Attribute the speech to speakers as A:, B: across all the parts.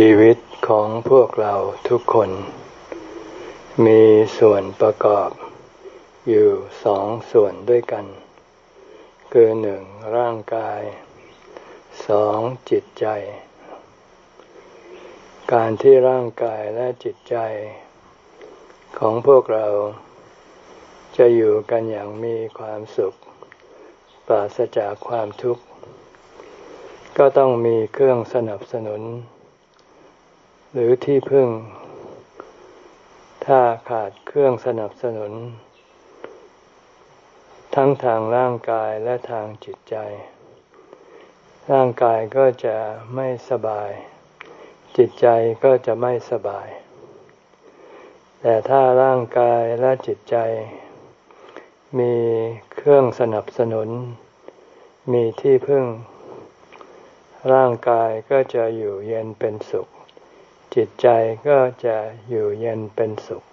A: ชีวิตของพวกเราทุกคน มีส่วนประกอบอยู่สองส่วนด้วยกัน คือหนึ่งร่างกายสองจิตใจ การที่ร่างกายและจิตใจ ของพวกเราจะอยู่กันอย่างมีความสุข ปราศจากความทุกข์ ก็ต้องมีเครื่องสนับสนุน หรือที่พึ่ง ถ้าขาดเครื่องสนับสนุน ทั้งทางร่างกายและทางจิตใจ ร่างกายก็จะไม่สบาย จิตใจก็จะไม่สบาย แต่ถ้าร่างกายและจิตใจ มีเครื่องสนับสนุน มีที่พึ่ง ร่างกายก็จะอยู่เย็นเป็นสุข จิตใจก็จะอยู่เย็นเป็นสุข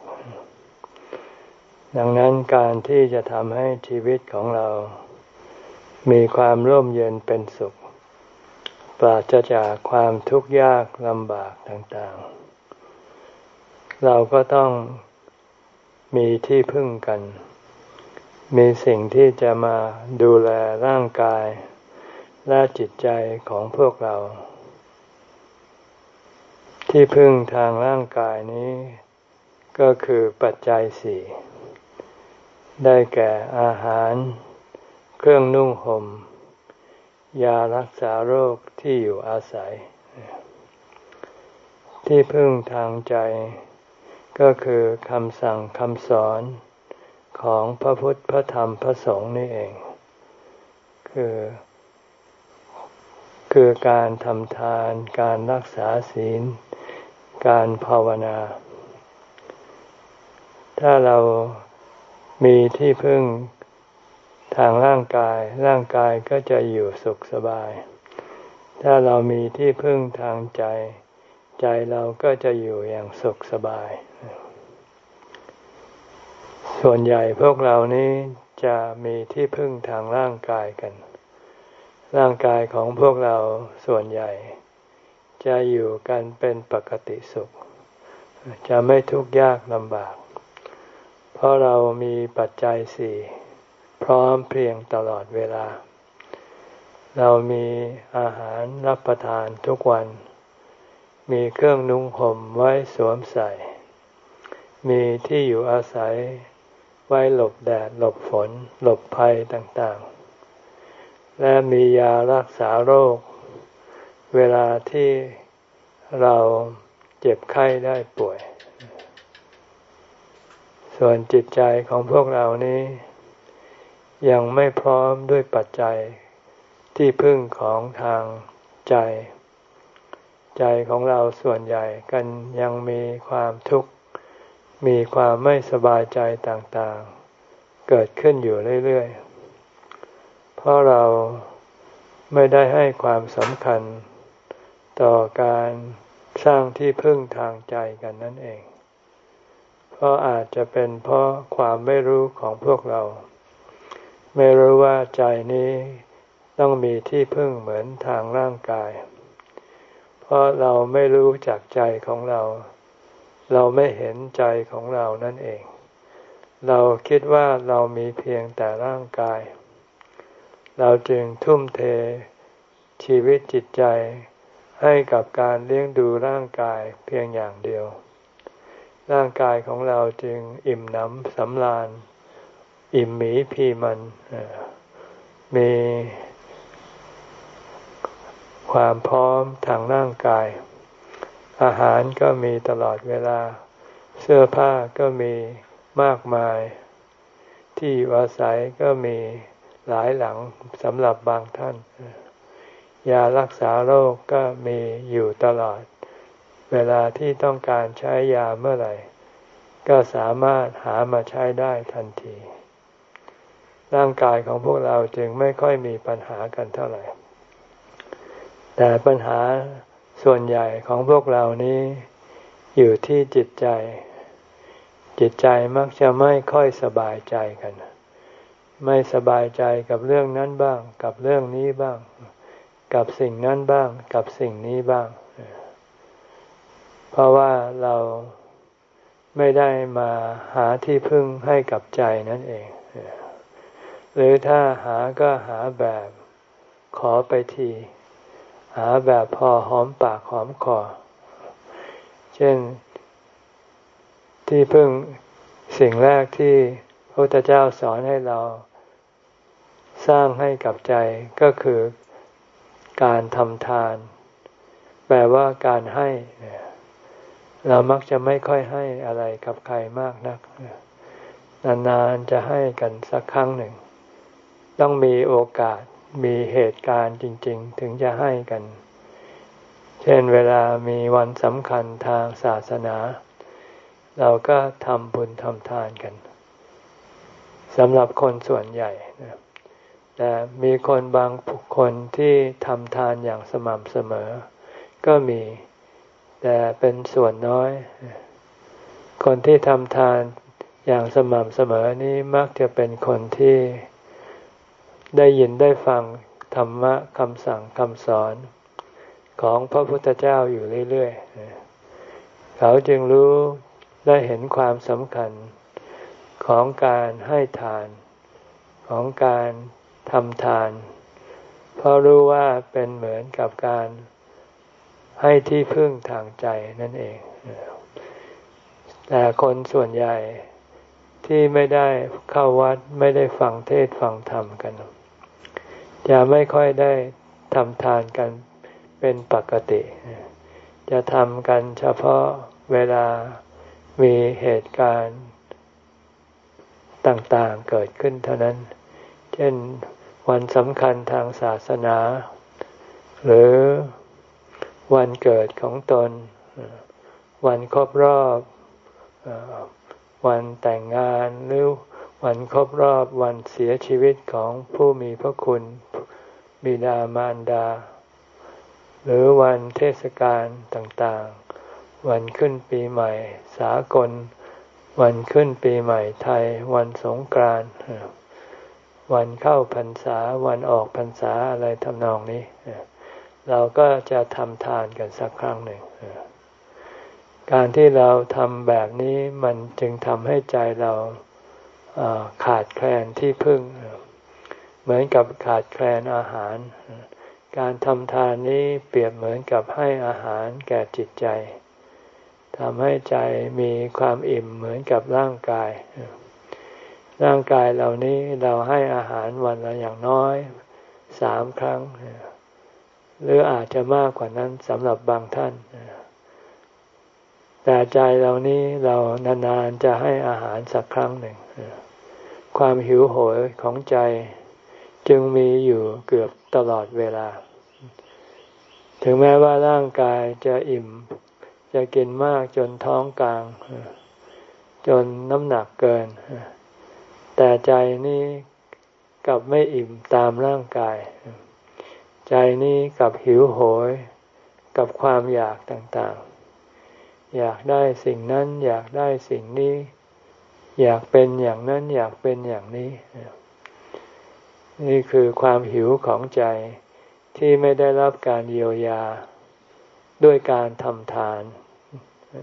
A: ดังนั้นการที่จะทำให้ชีวิตของเรา มีความร่มเย็นเป็นสุข ปราศจากความทุกข์ยากลำบากต่างๆ เราก็ต้องมีที่พึ่งกัน มีสิ่งที่จะมาดูแลร่างกาย และจิตใจของพวกเรา ที่พึ่งทางร่างกายนี้ ก็คือปัจจัยสี่ได้แก่อาหาร เครื่องนุ่งหม่มยารักษาโรคที่อยู่อาศัย ที่พึ่งทางใจ ก็คือคำสั่งคำสอนของพระพุทธพระธรรมพระสงฆ์นี่เอง คือ คือการทำทานการรักษาศีล การภาวนา ถ้าเรามีที่พึ่งทางร่างกาย ร่างกายก็จะอยู่สุขสบาย ถ้าเรามีที่พึ่งทางใจ ใจเราก็จะอยู่อย่างสุขสบาย ส่วนใหญ่พวกเรานี้จะมีที่พึ่งทางร่างกายกัน ร่างกายของพวกเราส่วนใหญ่ จะอยู่กันเป็นปกติสุข จะไม่ทุกข์ยากลำบาก เพราะเรามีปัจจัยสี่พร้อมเพียงตลอดเวลา เรามีอาหารรับประทานทุกวัน มีเครื่องนุ่งห่มไว้สวมใส่ มีที่อยู่อาศัยไว้หลบแดดหลบฝน หลบภัยต่างๆ และมียารักษาโรค เวลาที่เราเจ็บไข้ได้ป่วย ส่วนจิตใจของพวกเรานี้ ยังไม่พร้อมด้วยปัจจัยที่พึ่งของทางใจ ใจของเราส่วนใหญ่กันยังมีความทุกข์ มีความไม่สบายใจต่างๆ เกิดขึ้นอยู่เรื่อยๆ เพราะเราไม่ได้ให้ความสำคัญ ต่อการสร้างที่พึ่งทางใจกันนั่นเอง เพราะอาจจะเป็นเพราะความไม่รู้ของพวกเรา ไม่รู้ว่าใจนี้ต้องมีที่พึ่งเหมือนทางร่างกาย เพราะเราไม่รู้จักใจของเรา เราไม่เห็นใจของเรานั่นเอง เราคิดว่าเรามีเพียงแต่ร่างกาย เราจึงทุ่มเทชีวิตจิตใจ ให้กับการเลี้ยงดูร่างกายเพียงอย่างเดียว ร่างกายของเราจึงอิ่มหนำสำราญ อิ่มหมีพีมัน มีความพร้อมทางร่างกาย อาหารก็มีตลอดเวลา เสื้อผ้าก็มีมากมาย ที่อยู่อาศัยก็มีหลายหลังสำหรับบางท่าน ยารักษาโรคก็มีอยู่ตลอด เวลาที่ต้องการใช้ยาเมื่อไหร่ ก็สามารถหามาใช้ได้ทันที ร่างกายของพวกเราจึงไม่ค่อยมีปัญหากันเท่าไหร่ แต่ปัญหาส่วนใหญ่ของพวกเรานี้อยู่ที่จิตใจ จิตใจมักจะไม่ค่อยสบายใจกัน ไม่สบายใจกับเรื่องนั้นบ้าง กับเรื่องนี้บ้าง กับสิ่งนั้นบ้าง กับสิ่งนี้บ้าง เพราะว่าเราไม่ได้มาหาที่พึ่งให้กับใจนั่นเอง หรือถ้าหาก็หาแบบขอไปที หาแบบพอหอมปากหอมคอ เช่นที่พึ่งสิ่งแรกที่พระพุทธเจ้าสอนให้เราสร้างให้กับใจก็คือ การทำทาน แปลว่าการให้ เรามักจะไม่ค่อยให้อะไรกับใครมากนัก นานๆจะให้กันสักครั้งหนึ่ง ต้องมีโอกาสมีเหตุการณ์จริง ๆ ถึงจะให้กัน เช่นเวลามีวันสำคัญทางศาสนา เราก็ทำบุญทำทานกันสำหรับคนส่วนใหญ่ แต่มีคนบางคนที่ทำทานอย่างสม่ำเสมอ ก็มี แต่เป็นส่วนน้อย คนที่ทำทานอย่างสม่ำเสมอนี้มักจะเป็นคนที่ได้ยินได้ฟังธรรมะคำสั่งคำสอนของพระพุทธเจ้าอยู่เรื่อยๆ เขาจึงรู้ได้เห็นความสำคัญของการให้ทานของการ ทำทาน เพราะรู้ว่าเป็นเหมือนกับการให้ที่พึ่งทางใจนั่นเอง แต่คนส่วนใหญ่ที่ไม่ได้เข้าวัดไม่ได้ฟังเทศฟังธรรมกันจะไม่ค่อยได้ทำทานกันเป็นปกติ จะทำกันเฉพาะเวลามีเหตุการณ์ต่างๆเกิดขึ้นเท่านั้น เช่น วันสำคัญทางศาสนา หรือวันเกิดของตน วันครบรอบ วันแต่งงานหรือวันครบรอบวันเสียชีวิตของผู้มีพระคุณบิดามารดา หรือวันเทศกาลต่างๆ วันขึ้นปีใหม่สากล วันขึ้นปีใหม่ไทย วันสงกรานต์ วันเข้าพรรษาวันออกพรรษาอะไรทำนองนี้ เราก็จะทำทานกันสักครั้งหนึ่ง การที่เราทำแบบนี้มันจึงทำให้ใจเราขาดแคลนที่พึ่ง เหมือนกับขาดแคลนอาหาร การทำทานนี้เปรียบเหมือนกับให้อาหารแก่จิตใจทำให้ใจมีความอิ่มเหมือนกับร่างกาย ร่างกายเหล่านี้เราให้อาหารวันละอย่างน้อยสามครั้ง หรืออาจจะมากกว่านั้นสำหรับบางท่าน แต่ใจเรานี้เรานานๆจะให้อาหารสักครั้งหนึ่ง ความหิวโหยของใจจึงมีอยู่เกือบตลอดเวลา ถึงแม้ว่าร่างกายจะอิ่ม จะกินมากจนท้องกลาง จนน้ำหนักเกิน แต่ใจนี้กลับไม่อิ่มตามร่างกาย ใจนี้กลับหิวโหย กับความอยากต่างๆ อยากได้สิ่งนั้น อยากได้สิ่งนี้ อยากเป็นอย่างนั้น อยากเป็นอย่างนี้ นี่คือความหิวของใจที่ไม่ได้รับการเยียวยา ด้วยการทำทาน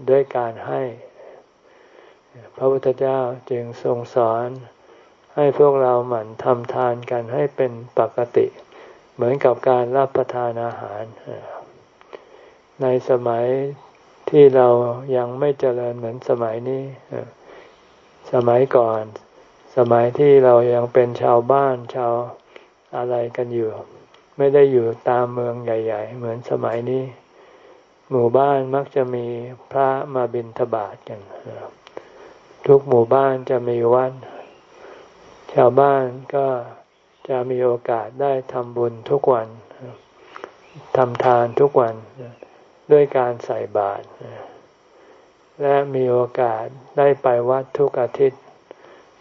A: ด้วยการให้ พระพุทธเจ้าจึงทรงสอน ให้พวกเราหมั่นทำทานกันให้เป็นปกติ เหมือนกับการรับประทานอาหาร ในสมัยที่เรายังไม่เจริญเหมือนสมัยนี้ สมัยก่อน สมัยที่เรายังเป็นชาวบ้านชาวอะไรกันอยู่ ไม่ได้อยู่ตามเมืองใหญ่ ๆ เหมือนสมัยนี้ หมู่บ้านมักจะมีพระมาบิณฑบาตกันทุกหมู่บ้านจะมีวัด ชาวบ้านก็จะมีโอกาสได้ทำบุญทุกวันทำทานทุกวันด้วยการใส่บาตรและมีโอกาสได้ไปวัดทุกอาทิตย์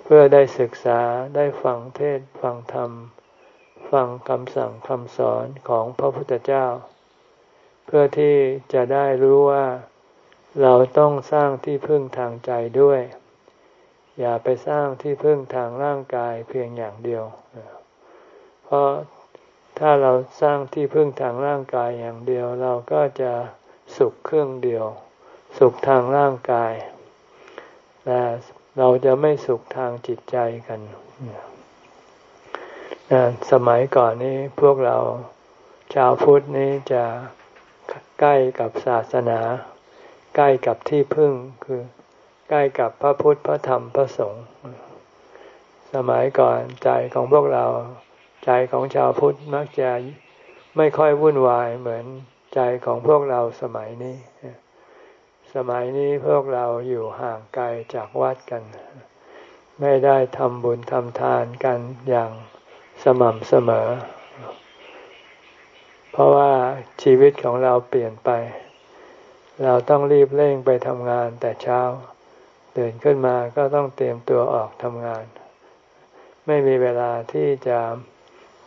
A: เพื่อได้ศึกษาได้ฟังเทศฟังธรรม ฟังคำสั่งคำสอนของพระพุทธเจ้า เพื่อที่จะได้รู้ว่าเราต้องสร้างที่พึ่งทางใจด้วย อย่าไปสร้างที่พึ่งทางร่างกายเพียงอย่างเดียว เพราะถ้าเราสร้างที่พึ่งทางร่างกายอย่างเดียว เราก็จะสุขเครื่องเดียว สุขทางร่างกายแต่เราจะไม่สุขทางจิตใจกันสมัยก่อนนี้พวกเราชาวพุทธนี้จะใกล้กับศาสนา ใกล้กับที่พึ่งคือ ใกล้กับพระพุทธพระธรรมพระสงฆ์สมัยก่อนใจของพวกเรา ใจของชาวพุทธมักจะไม่ค่อยวุ่นวายเหมือนใจของพวกเราสมัยนี้ สมัยนี้พวกเราอยู่ห่างไกลจากวัดกัน ไม่ได้ทำบุญทำทานกันอย่างสม่ำเสมอ เพราะว่าชีวิตของเราเปลี่ยนไป เราต้องรีบเร่งไปทำงานแต่เช้า ตื่นขึ้นมาก็ต้องเตรียมตัวออกทำงาน ไม่มีเวลาที่จะ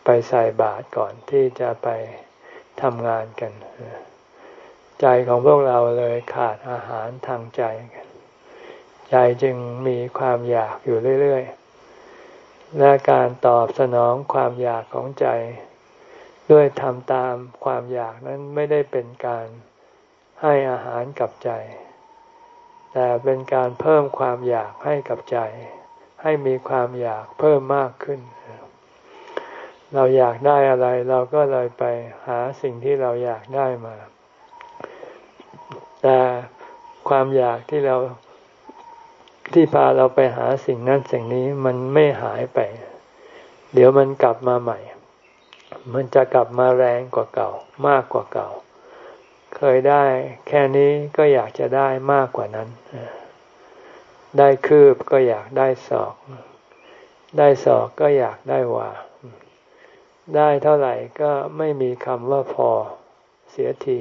A: ไปใส่บาตรก่อนที่จะไปทำงานกัน ใจของพวกเราเลยขาดอาหารทางใจกันใจจึงมีความอยากอยู่เรื่อยๆ และการตอบสนองความอยากของใจ ด้วยทำตามความอยากนั้นไม่ได้เป็นการให้อาหารกับใจ แต่เป็นการเพิ่มความอยากให้กับใจ ให้มีความอยากเพิ่มมากขึ้น เราอยากได้อะไร เราก็เลยไปหาสิ่งที่เราอยากได้มา แต่ความอยากที่เราที่พาเราไปหาสิ่งนั้นสิ่งนี้มันไม่หายไป เดี๋ยวมันกลับมาใหม่ มันจะกลับมาแรงกว่าเก่า มากกว่าเก่า เคยได้แค่นี้ก็อยากจะได้มากกว่านั้น ได้คืบก็อยากได้ศอก ได้ศอกก็อยากได้วาได้เท่าไหร่ก็ไม่มีคำว่าพอเสียที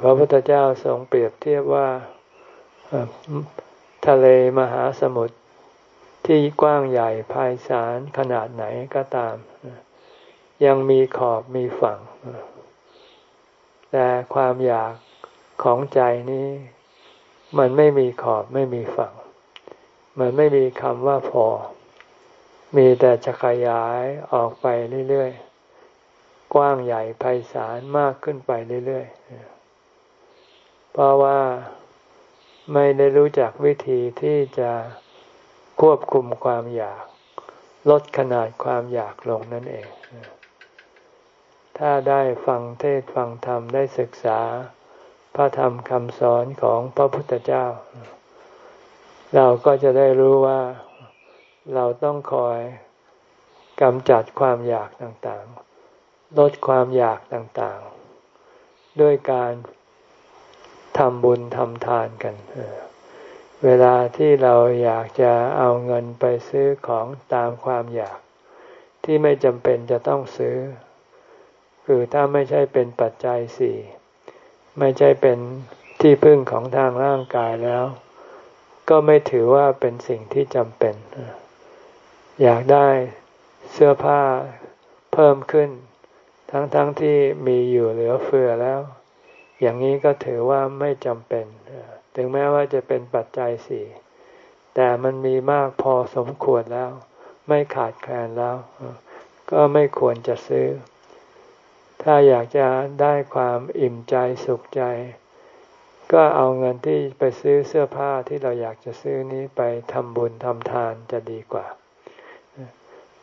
A: พระพุทธเจ้าทรงเปรียบเทียบว่าทะเลมหาสมุทรที่กว้างใหญ่ภายศาลขนาดไหนก็ตาม ยังมีขอบมีฝั่ง แต่ความอยากของใจนี้ มันไม่มีขอบไม่มีฝั่ง มันไม่มีคำว่าพอ มีแต่จะขยายออกไปเรื่อยๆ กว้างใหญ่ไพศาลมากขึ้นไปเรื่อยๆ เพราะว่าไม่ได้รู้จักวิธีที่จะควบคุมความอยาก ลดขนาดความอยากลงนั่นเอง ถ้าได้ฟังเทศฟังธรรมได้ศึกษา พระธรรมคำสอนของพระพุทธเจ้า เราก็จะได้รู้ว่าเราต้องคอยกำจัดความอยากต่างๆ ลดความอยากต่างๆ ด้วยการทำบุญทำทานกัน เวลาที่เราอยากจะเอาเงินไปซื้อของตามความอยาก ที่ไม่จำเป็นจะต้องซื้อ คือถ้าไม่ใช่เป็นปัจจัยสี่ไม่ใช่เป็นที่พึ่งของทางร่างกายแล้ว ก็ไม่ถือว่าเป็นสิ่งที่จำเป็น อยากได้เสื้อผ้าเพิ่มขึ้น ทั้งๆทที่มีอยู่เหลือเฟือแล้ว อย่างนี้ก็ถือว่าไม่จำเป็น ถึงแม้ว่าจะเป็นปัจจัยสี่แต่มันมีมากพอสมควรแล้ว ไม่ขาดแคลนแล้ว ก็ไม่ควรจะซื้อ ถ้าอยากจะได้ความอิ่มใจสุขใจ ก็เอาเงินที่ไปซื้อเสื้อผ้าที่เราอยากจะซื้อนี้ไปทำบุญทำทานจะดีกว่า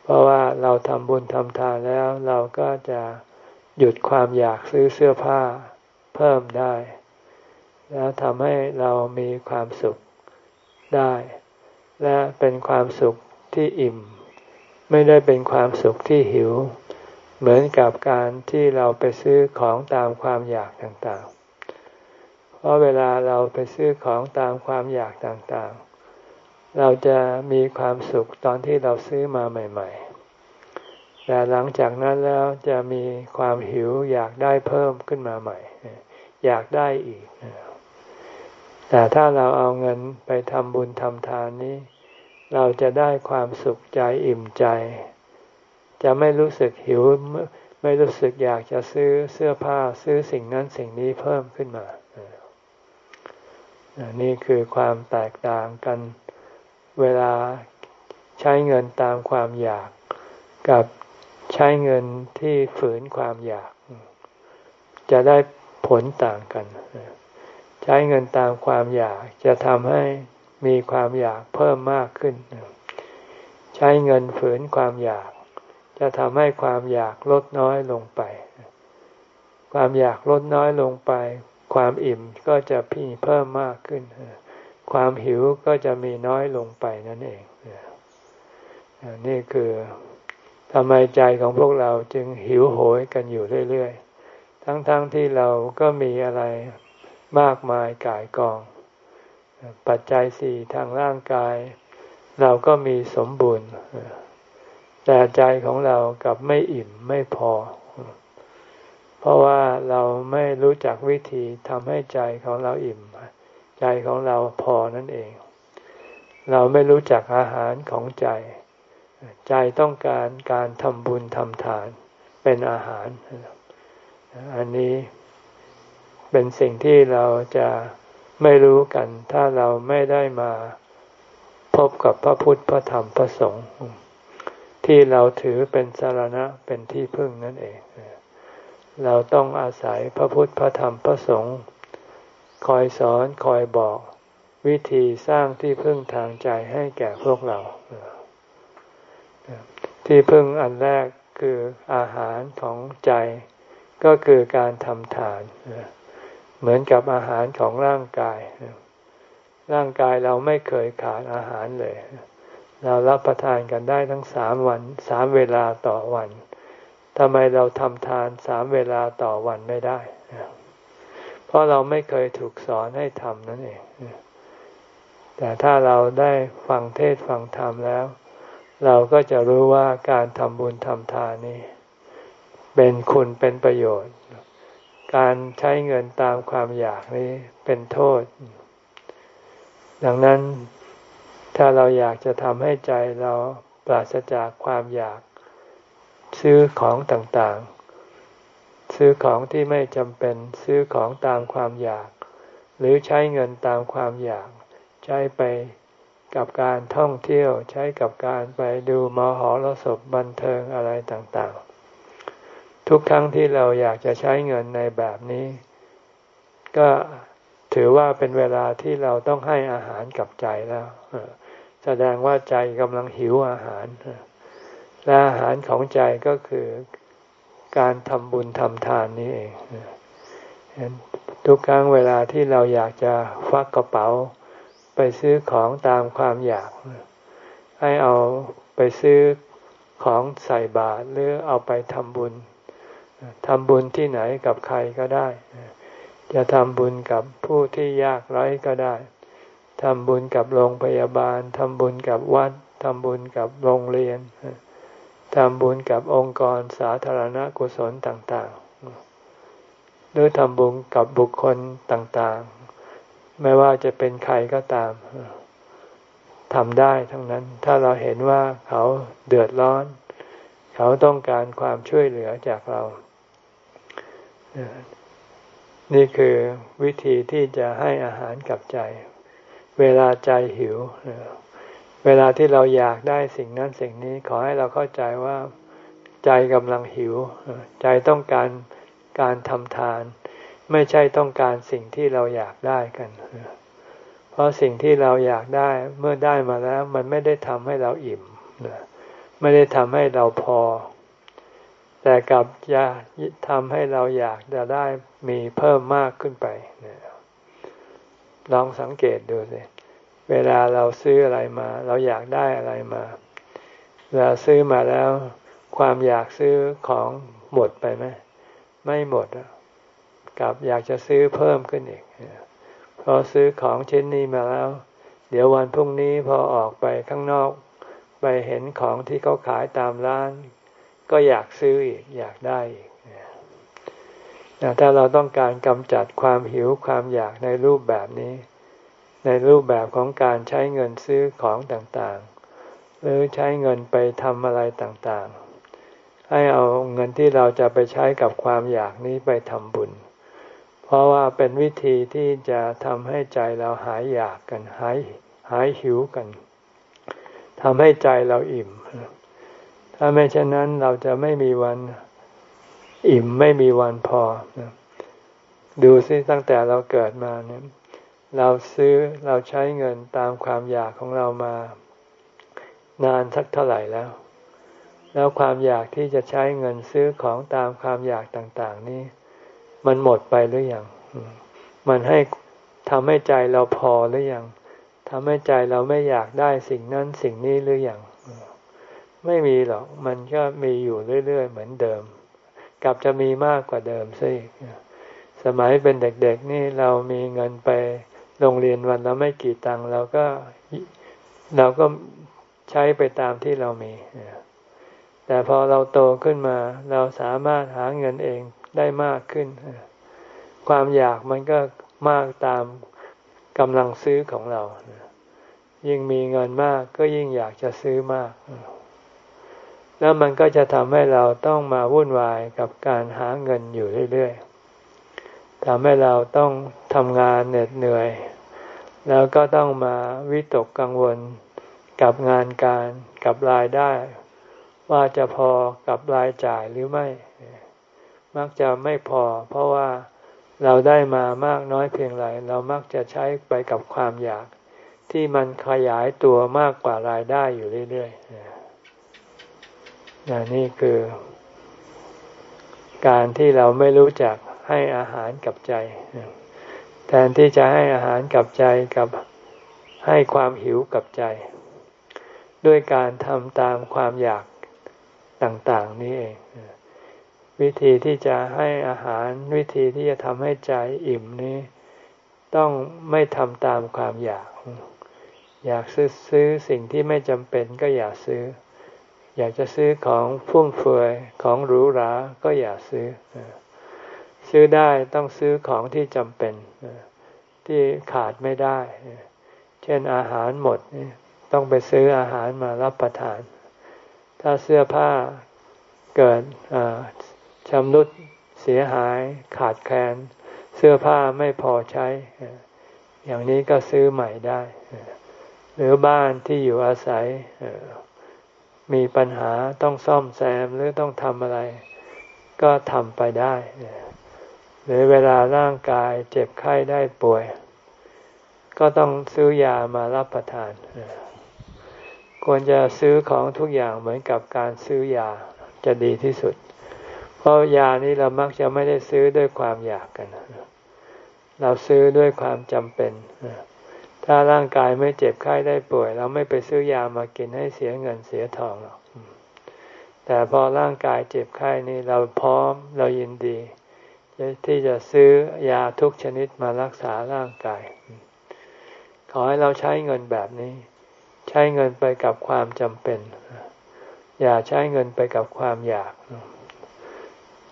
A: เพราะว่าเราทำบุญทำทานแล้วเราก็จะหยุดความอยากซื้อเสื้อผ้าเพิ่มได้ แล้วทำให้เรามีความสุขได้ และเป็นความสุขที่อิ่ม ไม่ได้เป็นความสุขที่หิว เหมือนกับการที่เราไปซื้อของตามความอยากต่างๆ เพราะเวลาเราไปซื้อของตามความอยากต่างๆ เราจะมีความสุขตอนที่เราซื้อมาใหม่ ๆ แต่หลังจากนั้นแล้วจะมีความหิวอยากได้เพิ่มขึ้นมาใหม่ อยากได้อีก แต่ถ้าเราเอาเงินไปทำบุญทำทานนี้ เราจะได้ความสุขใจอิ่มใจ จะไม่รู้สึกหิวไม่รู้สึกอยากจะซื้อเสื้อผ้าซื้อสิ่งนั้นสิ่งนี้เพิ่มขึ้นมานี่คือความแตกต่างกันเวลาใช้เงินตามความอยาก กับใช้เงินที่ฝืนความอยาก จะได้ผลต่างกันใใช้เงินตามความอยากจะทำให้มีความอยากเพิ่มมากขึ้น ใช้เงินฝืนความอยาก จะทำให้ความอยากลดน้อยลงไป ความอยากลดน้อยลงไป ความอิ่มก็จะพี่เพิ่มมากขึ้น ความหิวก็จะมีน้อยลงไปนั่นเอง นี่คือทำไมใจของพวกเราจึงหิวโหยกันอยู่เรื่อยๆ ทั้งๆทที่เราก็มีอะไรมากมายกายกอง ปัจจัยสี่ทางร่างกาย เราก็มีสมบูรณ์ แต่ใจของเรากับไม่อิ่มไม่พอ เพราะว่าเราไม่รู้จักวิธีทำให้ใจของเราอิ่ม ใจของเราพอนั่นเอง เราไม่รู้จักอาหารของใจ ใจต้องการการทำบุญทำทานเป็นอาหาร อันนี้เป็นสิ่งที่เราจะไม่รู้กัน ถ้าเราไม่ได้มาพบกับพระพุทธพระธรรมพระสงฆ์ ที่เราถือเป็นสารณะเป็นที่พึ่งนั่นเอง เราต้องอาศัยพระพุทธพระธรรมพระสงฆ์คอยสอนคอยบอกวิธีสร้างที่พึ่งทางใจให้แก่พวกเรา ที่พึ่งอันแรกคืออาหารของใจก็คือการทำทาน เหมือนกับอาหารของร่างกาย ร่างกายเราไม่เคยขาดอาหารเลย เรารับประทานกันได้ทั้งสามวันสามเวลาต่อวันทำไมเราทำทานสามเวลาต่อวันไม่ได้ เพราะเราไม่เคยถูกสอนให้ทำนั่นเอง แต่ถ้าเราได้ฟังเทศฟังธรรมแล้ว เราก็จะรู้ว่าการทำบุญทำทานนี้ เป็นคุณเป็นประโยชน์ การใช้เงินตามความอยากนี้เป็นโทษ ดังนั้น ถ้าเราอยากจะทำให้ใจเราปราศจากความอยาก ซื้อของต่างๆ ซื้อของที่ไม่จำเป็นซื้อของตามความอยาก หรือใช้เงินตามความอยาก ใช้ไปกับการท่องเที่ยวใช้กับการไปดูมหรสพบันเทิงอะไรต่างๆ ทุกครั้งที่เราอยากจะใช้เงินในแบบนี้ ก็ถือว่าเป็นเวลาที่เราต้องให้อาหารกับใจแล้ว แสดงว่าใจกำลังหิวอาหาร และอาหารของใจก็คือการทำบุญทำทานนี้เองทุกครั้งเวลาที่เราอยากจะฟักกระเป๋า ไปซื้อของตามความอยาก ให้เอาไปซื้อของใส่บาตรหรือเอาไปทำบุญทำบุญที่ไหนกับใครก็ได้ จะทำบุญกับผู้ที่ยากไร้ก็ได้ ทำบุญกับโรงพยาบาลทำบุญกับวัดทำบุญกับโรงเรียนทำบุญกับองค์กรสาธารณกุศลต่างๆ หรือทำบุญกับบุคคลต่างๆ ไม่ว่าจะเป็นใครก็ตามทำได้ทั้งนั้น ถ้าเราเห็นว่าเขาเดือดร้อน เขาต้องการความช่วยเหลือจากเรา นี่คือวิธีที่จะให้อาหารกับใจ เวลาใจหิว เวลาที่เราอยากได้สิ่งนั้นสิ่งนี้ขอให้เราเข้าใจว่าใจกำลังหิว ใจต้องการการทำทาน ไม่ใช่ต้องการสิ่งที่เราอยากได้กัน เพราะสิ่งที่เราอยากได้เมื่อได้มาแล้ว มันไม่ได้ทำให้เราอิ่มไม่ได้ทำให้เราพอ แต่กลับจะทำให้เราอยากจะได้มีเพิ่มมากขึ้นไป ลองสังเกตดูสิเวลาเราซื้ออะไรมา เราอยากได้อะไรมาเวลาซื้อมาแล้ว ความอยากซื้อของหมดไปไหมไม่หมดกับอยากจะซื้อเพิ่มขึ้นอีกพอซื้อของชิ้นนี้มาแล้ว เดี๋ยววันพรุ่งนี้พอออกไปข้างนอก ไปเห็นของที่เขาขายตามร้าน ก็อยากซื้ออีกอยากได้อีก ถ้าเราต้องการกำจัดความหิวความอยากในรูปแบบนี้ ในรูปแบบของการใช้เงินซื้อของต่างๆ หรือใช้เงินไปทำอะไรต่างๆ ให้เอาเงินที่เราจะไปใช้กับความอยากนี้ไปทำบุญ เพราะว่าเป็นวิธีที่จะทำให้ใจเราหายอยากกันหายหายหิวกันทำให้ใจเราอิ่ม ถ้าไม่เช่นนั้นเราจะไม่มีวัน อิ่มไม่มีวันพอ ดูซิตั้งแต่เราเกิดมาเนี่ยเราซื้อเราใช้เงินตามความอยากของเรามา นานสักเท่าไหร่แล้ว แล้วความอยากที่จะใช้เงินซื้อของตามความอยากต่างๆ นี้ มันหมดไปหรืออยังมันให้ทำให้ใจเราพอหรืออยังทำให้ใจเราไม่อยากได้สิ่งนั้นสิ่งนี้หรืออยังไม่มีหรอก มันก็มีอยู่เรื่อยๆ เหมือนเดิม กลับจะมีมากกว่าเดิมซะอีกสมัยเป็นเด็กๆนี่เรามีเงินไปโรงเรียนวันละไม่กี่ตังค์เราก็เราก็ใช้ไปตามที่เรามี แต่พอเราโตขึ้นมา เราสามารถหาเงินเองได้มากขึ้น ความอยากมันก็มากตามกำลังซื้อของเรา ยิ่งมีเงินมากก็ยิ่งอยากจะซื้อมาก แล้วมันก็จะทำให้เราต้องมาวุ่นวายกับการหาเงินอยู่เรื่อยๆทำให้เราต้องทำงานเหน็ดเหนื่อย แล้วก็ต้องมาวิตกกังวลกับงานการกับรายได้ ว่าจะพอกับรายจ่ายหรือไม่ มักจะไม่พอ เพราะว่าเราได้มามากน้อยเพียงไรเรามักจะใช้ไปกับความอยาก ที่มันขยายตัวมากกว่ารายได้อยู่เรื่อยๆ นี่คือการที่เราไม่รู้จักให้อาหารกับใจ แทนที่จะให้อาหารกับใจกับให้ความหิวกับใจ ด้วยการทำตามความอยากต่างๆนี้เอง วิธีที่จะให้อาหารวิธีที่จะทำให้ใจอิ่มนี้ ต้องไม่ทำตามความอยาก อยากซื้อซื้อสิ่งที่ไม่จำเป็นก็อย่าซื้อ อยากจะซื้อของฟุ่มเฟือยของหรูหราก็อย่าซื้อ ซื้อได้ต้องซื้อของที่จำเป็นที่ขาดไม่ได้ เช่นอาหารหมดต้องไปซื้ออาหารมารับประทาน ถ้าเสื้อผ้าเกิดชำรุดเสียหายขาดแคลนเสื้อผ้าไม่พอใช้ อย่างนี้ก็ซื้อใหม่ได้ หรือบ้านที่อยู่อาศัย มีปัญหาต้องซ่อมแซมหรือต้องทำอะไร ก็ทำไปได้ หรือเวลาร่างกายเจ็บไข้ได้ป่วย ก็ต้องซื้อยามารับประทาน ควรจะซื้อของทุกอย่างเหมือนกับการซื้อยาจะดีที่สุด เพราะยานี้เรามักจะไม่ได้ซื้อด้วยความอยากกัน เราซื้อด้วยความจำเป็น ถ้าร่างกายไม่เจ็บไข้ได้ป่วย เราไม่ไปซื้อยามากินให้เสียเงินเสียทองหรอก แต่พอร่างกายเจ็บไข้นี่เราพร้อมเรายินดี ที่จะซื้อยาทุกชนิดมารักษาร่างกาย ขอให้เราใช้เงินแบบนี้ ใช้เงินไปกับความจำเป็น อย่าใช้เงินไปกับความอยาก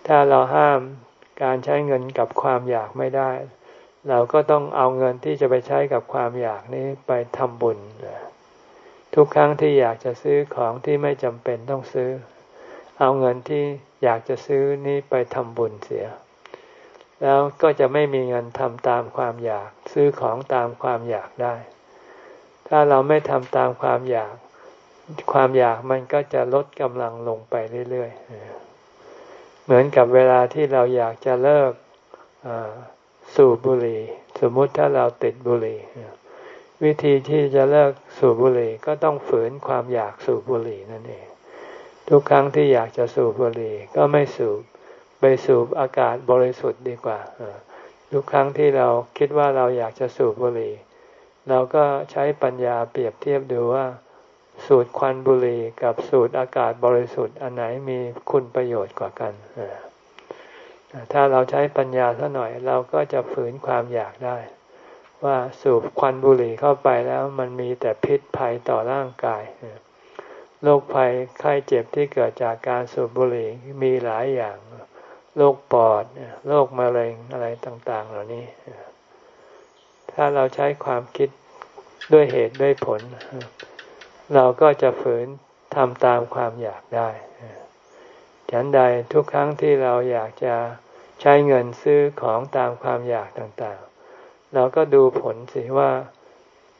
A: ถ้าเราห้ามการใช้เงินกับความอยากไม่ได้ เราก็ต้องเอาเงินที่จะไปใช้กับความอยากนี้ไปทำบุญ ทุกครั้งที่อยากจะซื้อของที่ไม่จำเป็นต้องซื้อ เอาเงินที่อยากจะซื้อนี้ไปทำบุญเสีย แล้วก็จะไม่มีเงินทำตามความอยาก ซื้อของตามความอยากได้ ถ้าเราไม่ทำตามความอยาก ความอยากมันก็จะลดกำลังลงไปเรื่อยๆ เหมือนกับเวลาที่เราอยากจะเลิก สูบบุหรี่ สมมติถ้าเราติดบุหรี่ วิธีที่จะเลิกสูบบุหรี่ก็ต้องฝืนความอยากสูบบุหรี่นั่นเอง ทุกครั้งที่อยากจะสูบบุหรี่ก็ไม่สูบไปสูบอากาศบริสุทธิ์ดีกว่าทุกครั้งที่เราคิดว่าเราอยากจะสูบบุหรี่ เราก็ใช้ปัญญาเปรียบเทียบดูว่า สูดควันบุหรี่กับสูดอากาศบริสุทธิ์อันไหนมีคุณประโยชน์กว่ากัน ถ้าเราใช้ปัญญาสัหน่อยเราก็จะฝืนความอยากได้ ว่าสูบควันบุหรี่เข้าไปแล้วมันมีแต่พิษภัยต่อร่างกายโรคภัยไข้เจ็บที่เกิดจากการสูบบุหรี่มีหลายอย่างโรคปอดโรคมะเร็งอะไรต่าง ๆ เหล่านี้ ถ้าเราใช้ความคิดด้วยเหตุด้วยผล เราก็จะฝืนทำตามความอยากได้ฉันใดทุกครั้งที่เราอยากจะ ใช้เงินซื้อของตามความอยากต่างๆ เราก็ดูผลสิว่า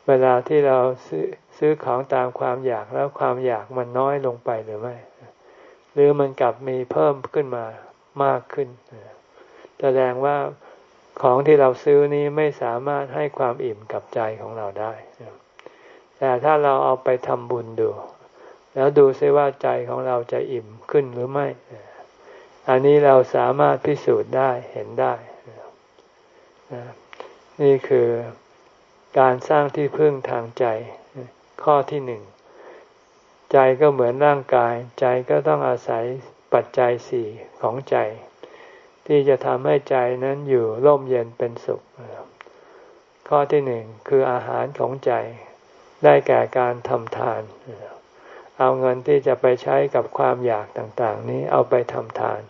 A: เวลาที่เราซื้อซื้อของตามความอยากแล้วความอยากมันน้อยลงไปหรือไม่ หรือมันกลับมีเพิ่มขึ้นมามากขึ้น แสดงว่าของที่เราซื้อนี้ไม่สามารถให้ความอิ่มกับใจของเราได้ แต่ถ้าเราเอาไปทำบุญดู แล้วดูซิว่าใจของเราจะอิ่มขึ้นหรือไม่ อันนี้เราสามารถพิสูจน์ได้เห็นได้ นี่คือการสร้างที่พึ่งทางใจ ข้อที่หนึ่ง ใจก็เหมือนร่างกาย ใจก็ต้องอาศัยปัจจัยสี่ของใจ ที่จะทำให้ใจนั้นอยู่ร่มเย็นเป็นสุข ข้อที่หนึ่งคืออาหารของใจ ได้แก่การทำทาน เอาเงินที่จะไปใช้กับความอยากต่าง ๆ นี้เอาไปทำทาน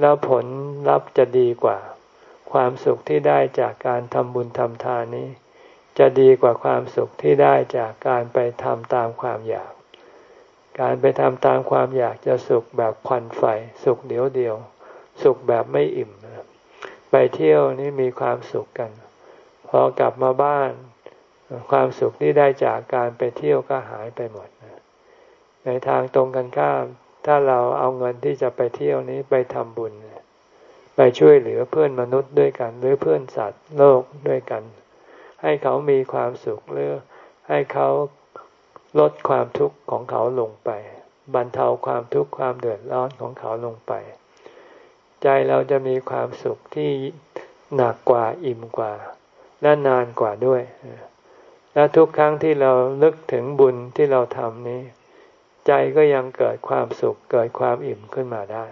A: แล้วผลลัพธ์จะดีกว่า ความสุขที่ได้จากการทำบุญทำทานนี้ จะดีกว่าความสุขที่ได้จากการไปทำตามความอยาก การไปทำตามความอยากจะสุขแบบควันไฟ สุขเดียวเดียว สุขแบบไม่อิ่ม ไปเที่ยวนี่มีความสุขกัน พอกลับมาบ้าน ความสุขที่ได้จากการไปเที่ยวก็หายไปหมดในทางตรงกันข้าม ถ้าเราเอาเงินที่จะไปเที่ยวนี้ไปทำบุญ ไปช่วยเหลือเพื่อนมนุษย์ด้วยกัน หรือเพื่อนสัตว์โลกด้วยกัน ให้เขามีความสุขหรือให้เขาลดความทุกข์ของเขาลงไป บรรเทาความทุกข์ความเดือดร้อนของเขาลงไป ใจเราจะมีความสุขที่หนักกว่าอิ่มกว่า และนานกว่าด้วย และทุกครั้งที่เราลึกถึงบุญที่เราทำนี้ ใจก็ยังเกิดความสุขเกิดความอิ่มขึ้นมาได้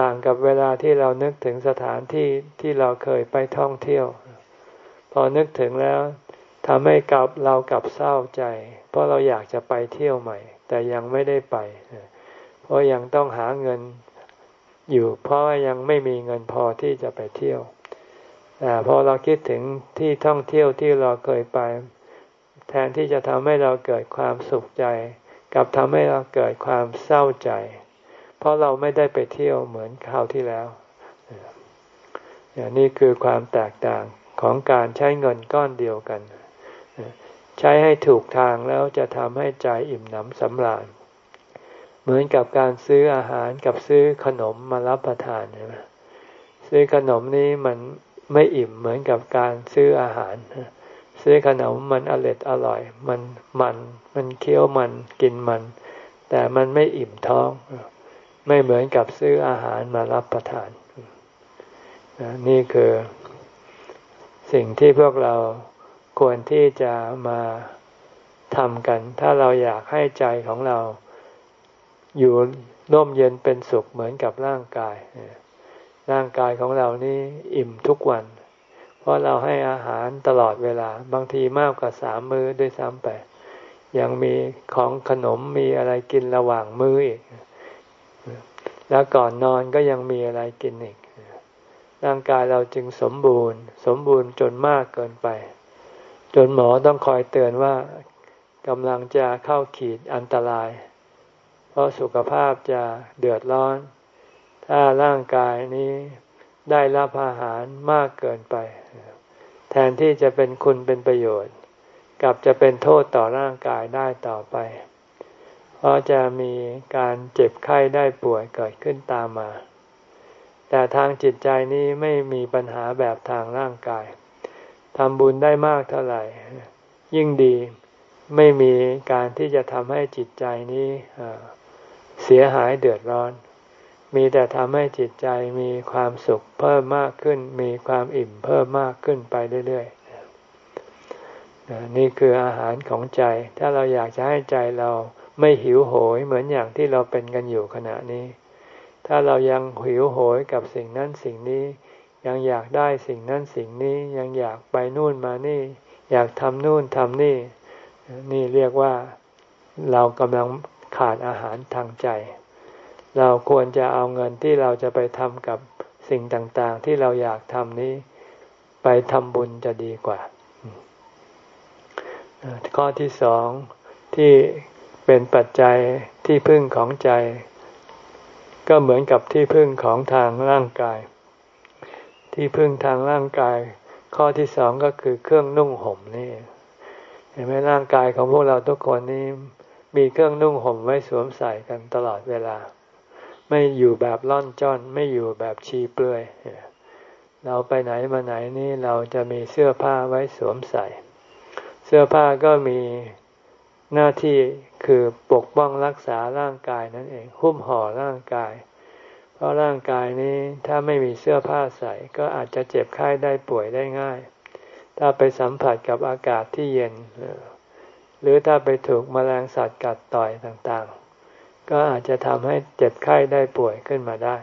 A: ต่างกับเวลาที่เรานึกถึงสถานที่ที่เราเคยไปท่องเที่ยว พอนึกถึงแล้วทำให้กับเรากับเศร้าใจ เพราะเราอยากจะไปเที่ยวใหม่ แต่ยังไม่ได้ไป เพราะยังต้องหาเงินอยู่ เพราะว่ายังไม่มีเงินพอที่จะไปเที่ยวแต่พอเราคิดถึงที่ท่องเที่ยวที่เราเคยไป แทนที่จะทำให้เราเกิดความสุขใจ กับทำให้เราเกิดความเศร้าใจ เพราะเราไม่ได้ไปเที่ยวเหมือนคราวที่แล้วอย่างนี่คือความแตกต่างของการใช้เงินก้อนเดียวกัน ใช้ให้ถูกทางแล้วจะทำให้ใจอิ่มหนำสำราญ เหมือนกับการซื้ออาหารกับซื้อขนมมารับประทานใช่ไหมซื้อขนมนี้มันไม่อิ่มเหมือนกับการซื้ออาหาร ซื้อขนมมันอร่อยอร่อย มันมัน มันเคี้ยวมันกินมัน แต่มันไม่อิ่มท้อง ไม่เหมือนกับซื้ออาหารมารับประทาน นี่คือสิ่งที่พวกเราควรที่จะมาทำกัน ถ้าเราอยากให้ใจของเราอยู่ร่มเย็นเป็นสุขเหมือนกับร่างกาย ร่างกายของเรานี่อิ่มทุกวัน เพราะเราให้อาหารตลอดเวลา บางทีมากกว่าสามมื้อด้วยซ้ำไป ยังมีของขนมมีอะไรกินระหว่างมื้ออีก แล้วก่อนนอนก็ยังมีอะไรกินอีก ร่างกายเราจึงสมบูรณ์ สมบูรณ์จนมากเกินไป จนหมอต้องคอยเตือนว่ากำลังจะเข้าขีดอันตราย เพราะสุขภาพจะเดือดร้อน ถ้าร่างกายนี้ได้รับอาหารมากเกินไป แทนที่จะเป็นคุณเป็นประโยชน์ กลับจะเป็นโทษต่อร่างกายได้ต่อไป เพราะจะมีการเจ็บไข้ได้ป่วยเกิดขึ้นตามมา แต่ทางจิตใจนี้ไม่มีปัญหาแบบทางร่างกายทำบุญได้มากเท่าไหร่ ยิ่งดีไม่มีการที่จะทำให้จิตใจนี้เสียหายเดือดร้อน มีแต่ทำให้จิตใจมีความสุขเพิ่มมากขึ้น มีความอิ่มเพิ่มมากขึ้นไปเรื่อยๆนี่คืออาหารของใจ ถ้าเราอยากจะให้ใจเราไม่หิวโหยเหมือนอย่างที่เราเป็นกันอยู่ขณะนี้ ถ้าเรายังหิวโหยกับสิ่งนั้นสิ่งนี้ ยังอยากได้สิ่งนั้นสิ่งนี้ยังอยากไปนู่นมานี่ อยากทำนู่นทำนี่ นี่เรียกว่าเรากำลังขาดอาหารทางใจ เราควรจะเอาเงินที่เราจะไปทำกับสิ่งต่างๆ ที่เราอยากทำนี้ ไปทำบุญจะดีกว่า ข้อที่สองที่เป็นปัจจัยที่พึ่งของใจ ก็เหมือนกับที่พึ่งของทางร่างกาย ที่พึ่งทางร่างกาย ข้อที่สองก็คือเครื่องนุ่งห่มนี่เห็นไหมร่างกายของพวกเราทุกคนนี้มีเครื่องนุ่งห่มไว้สวมใส่กันตลอดเวลา ไม่อยู่แบบล่อนจ้อน ไม่อยู่แบบชีเปลือยเราไปไหนมาไหนนี่เราจะมีเสื้อผ้าไว้สวมใส่ เสื้อผ้าก็มีหน้าที่คือปกป้องรักษาร่างกายนั่นเอง หุ้มห่อร่างกาย เพราะร่างกายนี้ถ้าไม่มีเสื้อผ้าใส่ ก็อาจจะเจ็บไข้ได้ป่วยได้ง่าย ถ้าไปสัมผัสกับอากาศที่เย็น หรือถ้าไปถูกมแมลงสัตว์กัดต่อยต่างๆ ก็อาจจะทำให้เจ็บไข้ได้ป่วยขึ้นมาได้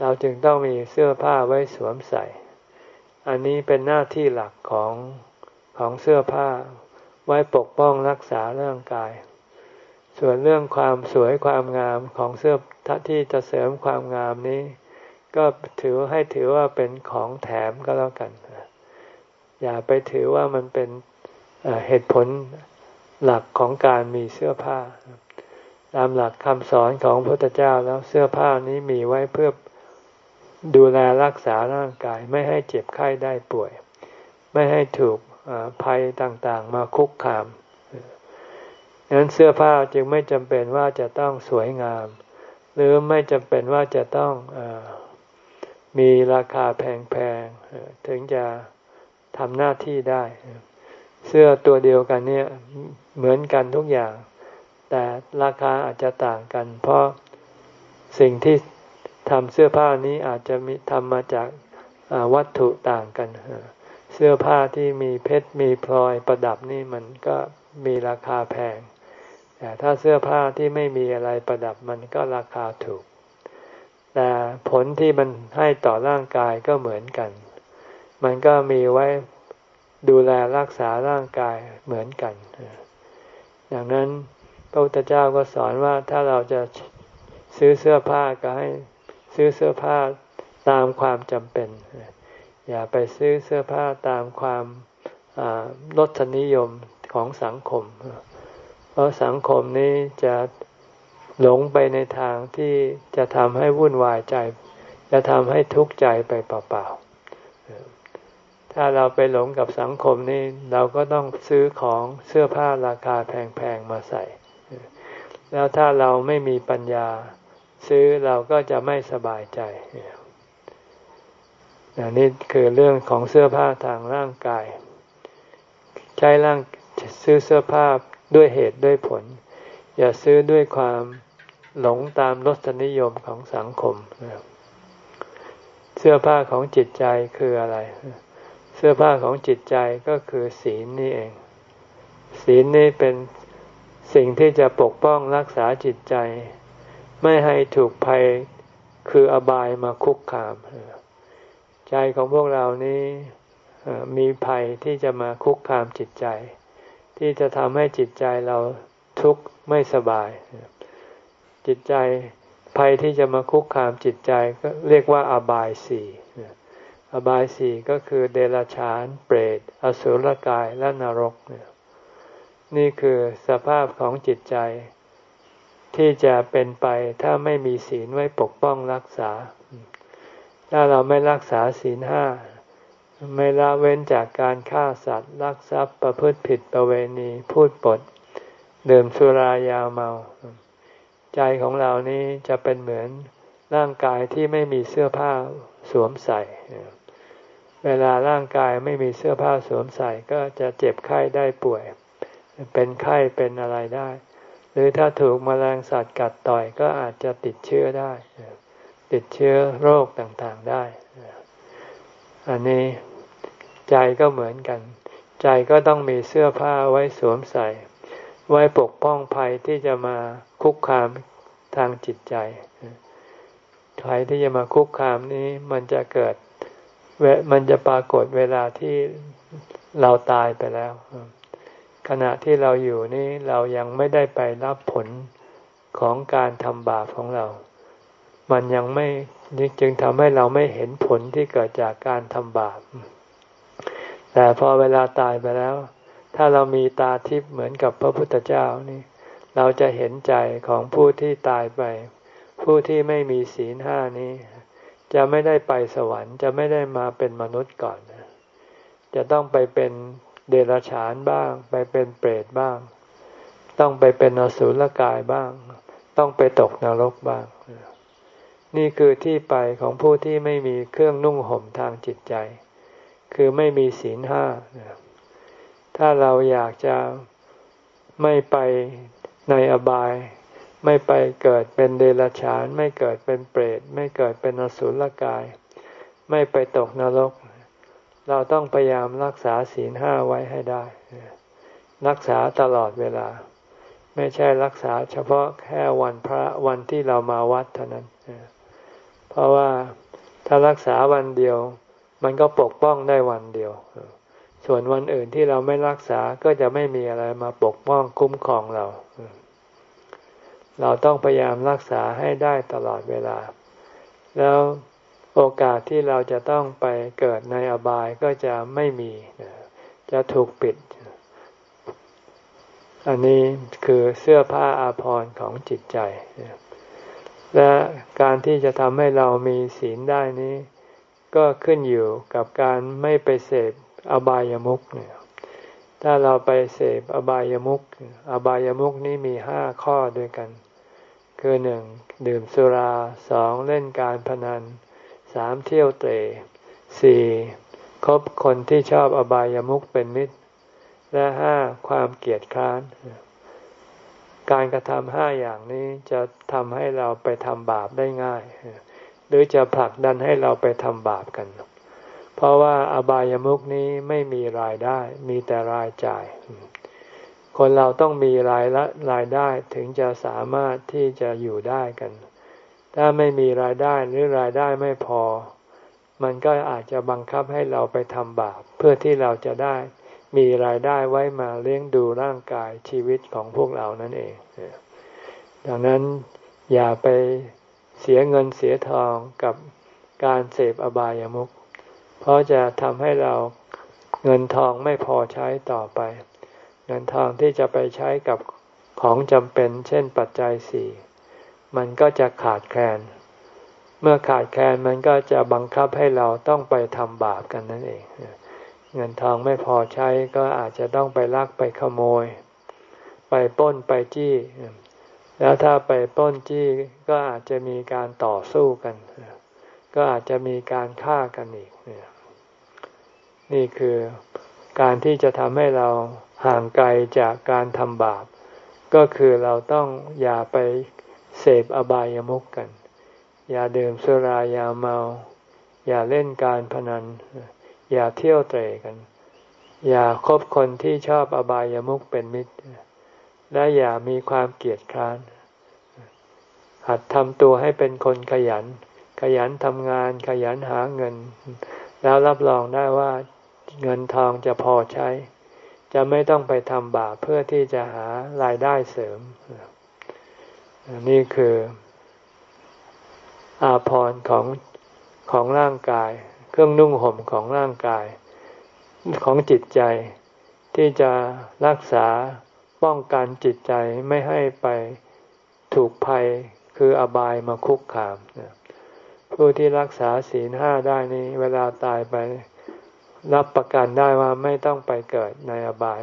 A: เราจึงต้องมีเสื้อผ้าไว้สวมใส่ อันนี้เป็นหน้าที่หลักของของเสื้อผ้าไว้ปกป้องรักษาร่างกาย ส่วนเรื่องความสวยความงามของเสื้อที่จะเสริมความงามนี้ ก็ถือให้ถือว่าเป็นของแถมก็แล้วกัน อย่าไปถือว่ามันเป็นเหตุผลหลักของการมีเสื้อผ้า ตามหลักคำสอนของพระพุทธเจ้าแล้วเสื้อผ้านี้มีไว้เพื่อดูแลรักษาร่างกาย ไม่ให้เจ็บไข้ได้ป่วย ไม่ให้ถูกภัยต่างๆ มาคุกคามดังนั้นเสื้อผ้าจึงไม่จำเป็นว่าจะต้องสวยงาม หรือไม่จำเป็นว่าจะต้องอมีราคาแพงๆถึงจะทำหน้าที่ได้ เสื้อตัวเดียวกันเนี่ยเหมือนกันทุกอย่าง แต่ราคาอาจจะต่างกัน เพราะสิ่งที่ทำเสื้อผ้านี้อาจจะมีทำมาจากวัตถุต่างกัน เสื้อผ้าที่มีเพชรมีพลอยประดับนี่มันก็มีราคาแพง แต่ถ้าเสื้อผ้าที่ไม่มีอะไรประดับมันก็ราคาถูก แต่ผลที่มันให้ต่อร่างกายก็เหมือนกัน มันก็มีไว้ดูแลรักษาร่างกายเหมือนกัน ดังนั้น ระพุทธเจ้าก็สอนว่าถ้าเราจะซื้อเสื้อผ้าก็ให้ซื้อเสื้อผ้าตามความจำเป็น อย่าไปซื้อเสื้อผ้าตามความลดนิยมของสังคม เพราะสังคมนี้จะหลงไปในทางที่จะทำให้วุ่นวายใจ จะทำให้ทุกข์ใจไปเปล่าๆ ถ้าเราไปหลงกับสังคมนี้ เราก็ต้องซื้อของเสื้อผ้าราคาแพงๆมาใส่ แล้วถ้าเราไม่มีปัญญา ซื้อเราก็จะไม่สบายใจนี่คือเรื่องของเสื้อผ้าทางร่างกาย ใช้ร่างซื้อเสื้อผ้าด้วยเหตุด้วยผล อย่าซื้อด้วยความหลงตามรสนิยมของสังคม เสื้อผ้าของจิตใจคืออะไร เสื้อผ้าของจิตใจก็คือศีลนี่เอง ศีลนี่เป็น สิ่งที่จะปกป้องรักษาจิตใจ ไม่ให้ถูกภัยคืออบายมาคุกคาม ใจของพวกเรานี้มีภัยที่จะมาคุกคามจิตใจ ที่จะทำให้จิตใจเราทุกข์ไม่สบาย จิตใจภัยที่จะมาคุกคามจิตใจก็เรียกว่าอบายสี่อบายสี่ก็คือเดรัจฉาน เปรต อสุรกายและนรกนี่ นี่คือสภาพของจิตใจ ที่จะเป็นไปถ้าไม่มีศีลไว้ปกป้องรักษา ถ้าเราไม่รักษาศีลห้าไม่ละเว้นจากการฆ่าสัตว์ลักทรัพย์ประพฤติผิดประเวณีพูดปดดื่มสุรายาเมา ใจของเรานี้จะเป็นเหมือนร่างกายที่ไม่มีเสื้อผ้าสวมใส่ เวลาร่างกายไม่มีเสื้อผ้าสวมใส่ก็จะเจ็บไข้ได้ป่วย เป็นไข้เป็นอะไรได้ หรือถ้าถูกมแมลงสัตว์กัดต่อยก็อาจจะติดเชื้อได้ ติดเชื้อโรคต่างๆได้ อันนี้ใจก็เหมือนกัน ใจก็ต้องมีเสื้อผ้าไว้สวมใส่ ไว้ปกป้องภัยที่จะมาคุกคามทางจิตใจภัยที่จะมาคุกคามนี้มันจะเกิดมันจะปรากฏเวลาที่เราตายไปแล้ว ขณะที่เราอยู่นี้เรายังไม่ได้ไปรับผลของการทำบาปของเรา มันยังไม่จึงทำให้เราไม่เห็นผลที่เกิดจากการทำบาป แต่พอเวลาตายไปแล้ว ถ้าเรามีตาทิพย์เหมือนกับพระพุทธเจ้านี่ เราจะเห็นใจของผู้ที่ตายไป ผู้ที่ไม่มีศีลห้านี้ จะไม่ได้ไปสวรรค์จะไม่ได้มาเป็นมนุษย์ก่อน จะต้องไปเป็น เดรัจฉานบ้าง ไปเป็นเปรตบ้าง ต้องไปเป็นอสุรกายบ้าง ต้องไปตกนรกบ้าง นี่คือที่ไปของผู้ที่ไม่มีเครื่องนุ่งห่มทางจิตใจ คือไม่มีศีลห้า ถ้าเราอยากจะไม่ไปในอบาย ไม่ไปเกิดเป็นเดรัจฉาน ไม่เกิดเป็นเปรต ไม่เกิดเป็นอสุรกาย ไม่ไปตกนรก เราต้องพยายามรักษาศีลห้าไว้ให้ได้ รักษาตลอดเวลา ไม่ใช่รักษาเฉพาะแค่วันพระวันที่เรามาวัดเท่านั้น เพราะว่าถ้ารักษาวันเดียว มันก็ปกป้องได้วันเดียว ส่วนวันอื่นที่เราไม่รักษาก็จะไม่มีอะไรมาปกป้องคุ้มครองเรา เราต้องพยายามรักษาให้ได้ตลอดเวลา แล้ว โอกาสที่เราจะต้องไปเกิดในอบายก็จะไม่มี จะถูกปิด อันนี้คือเสื้อผ้าอาภรณ์ของจิตใจ และการที่จะทำให้เรามีศีลได้นี้ ก็ขึ้นอยู่กับการไม่ไปเสพอบายามุกเนี่ยถ้าเราไปเสพอบายามุกอบายามุกนี้มีห้าข้อด้วยกัน คือหนึ่งดื่มสุราสองเล่นการพนัน สามเที่ยวเตะสี่คบคนที่ชอบอบายามุกเป็นมิตร และห้าความเกียดคร้าน การกระทำห้าอย่างนี้จะทำให้เราไปทำบาปได้ง่าย หรือจะผลักดันให้เราไปทำบาปกัน เพราะว่าอบายามุกนี้ไม่มีรายได้ มีแต่รายจ่าย คนเราต้องมีรายละรายได้ถึงจะสามารถที่จะอยู่ได้กัน ถ้าไม่มีรายได้หรือรายได้ไม่พอ มันก็อาจจะบังคับให้เราไปทำบาปเพื่อที่เราจะได้มีรายได้ไว้มาเลี้ยงดูร่างกายชีวิตของพวกเรานั่นเอง ดังนั้นอย่าไปเสียเงินเสียทองกับการเสพอบายามุข เพราะจะทำให้เราเงินทองไม่พอใช้ต่อไป เงินทองที่จะไปใช้กับของจำเป็น เช่นปัจจัยสี่ มันก็จะขาดแคลน เมื่อขาดแคลนมันก็จะบังคับให้เราต้องไปทำบาปกันนั่นเอง เงินทองไม่พอใช้ก็อาจจะต้องไปลักไปขโมย ไปป้นไปจี้ แล้วถ้าไปป้นจี้ก็อาจจะมีการต่อสู้กัน ก็อาจจะมีการฆ่ากันอีก นี่คือการที่จะทำให้เราห่างไกลจากการทำบาป ก็คือเราต้องอย่าไป เสพอบายามุกกัน อย่าดื่มสุรายาเมา อย่าเล่นการพนัน อย่าเที่ยวเตะกัน อย่าคบคนที่ชอบอบายามุกเป็นมิตร และอย่ามีความเกียดคร้าน หัดทำตัวให้เป็นคนขยัน ขยันทำงานขยันหาเงิน แล้วรับรองได้ว่าเงินทองจะพอใช้ จะไม่ต้องไปทำบาปเพื่อที่จะหารายได้เสริม นี่คืออาภรณ์ของของร่างกาย เครื่องนุ่งห่มของร่างกาย ของจิตใจที่จะรักษาป้องกันจิตใจไม่ให้ไปถูกภัยคืออบายมาคุกคามผู้ที่รักษาศีลห้าได้นี้เวลาตายไปรับประกันได้ว่าไม่ต้องไปเกิดในอบาย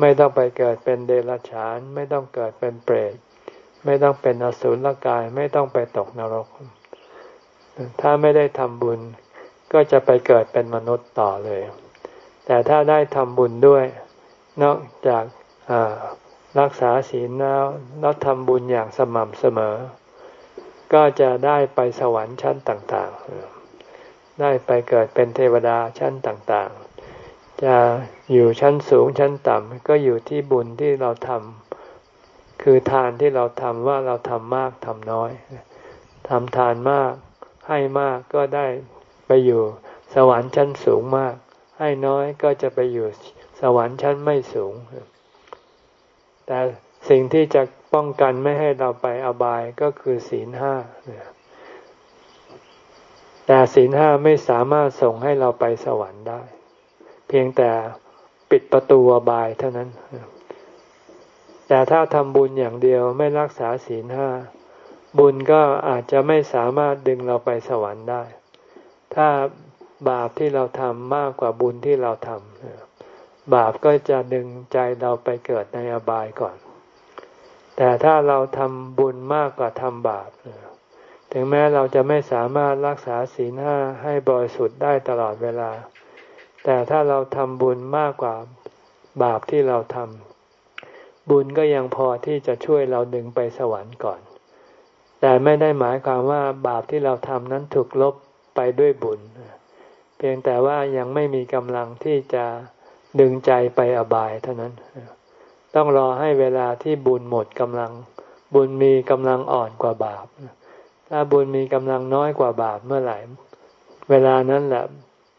A: ไม่ต้องไปเกิดเป็นเดรัจฉาน ไม่ต้องเกิดเป็นเปรต ไม่ต้องเป็นอสุรกายไม่ต้องไปตกนรก ถ้าไม่ได้ทำบุญ ก็จะไปเกิดเป็นมนุษย์ต่อเลย แต่ถ้าได้ทำบุญด้วย นอกจากรักษาศีลแล้วแล้วทำบุญอย่างสม่ำเสมอ ก็จะได้ไปสวรรค์ชั้นต่างๆ ได้ไปเกิดเป็นเทวดาชั้นต่างๆ จะอยู่ชั้นสูงชั้นต่ำก็อยู่ที่บุญที่เราทำ คือทานที่เราทำว่าเราทำมากทำน้อยทำทานมากให้มากก็ได้ไปอยู่สวรรค์ชั้นสูงมาก ให้น้อยก็จะไปอยู่สวรรค์ชั้นไม่สูง แต่สิ่งที่จะป้องกันไม่ให้เราไปอบายก็คือศีลห้าแต่ศีลห้าไม่สามารถส่งให้เราไปสวรรค์ได้ เพียงแต่ปิดประตูบายเท่านั้น แต่ถ้าทำบุญอย่างเดียวไม่รักษาศีลห้าบุญก็อาจจะไม่สามารถดึงเราไปสวรรค์ได้ ถ้าบาปที่เราทำมากกว่าบุญที่เราทำบาปก็จะดึงใจเราไปเกิดในอบายก่อน แต่ถ้าเราทำบุญมากกว่าทำบาปถึงแม้เราจะไม่สามารถรักษาศีลห้าให้บริสุทธิ์ได้ตลอดเวลา แต่ถ้าเราทำบุญมากกว่าบาปที่เราทำ บุญก็ยังพอที่จะช่วยเราดึงไปสวรรค์ก่อน แต่ไม่ได้หมายความว่าบาปที่เราทำนั้นถูกลบไปด้วยบุญ เพียงแต่ว่ายังไม่มีกำลังที่จะดึงใจไปอบายเท่านั้น ต้องรอให้เวลาที่บุญหมดกำลัง บุญมีกำลังอ่อนกว่าบาป ถ้าบุญมีกำลังน้อยกว่าบาปเมื่อไหร่ เวลานั้นแหละ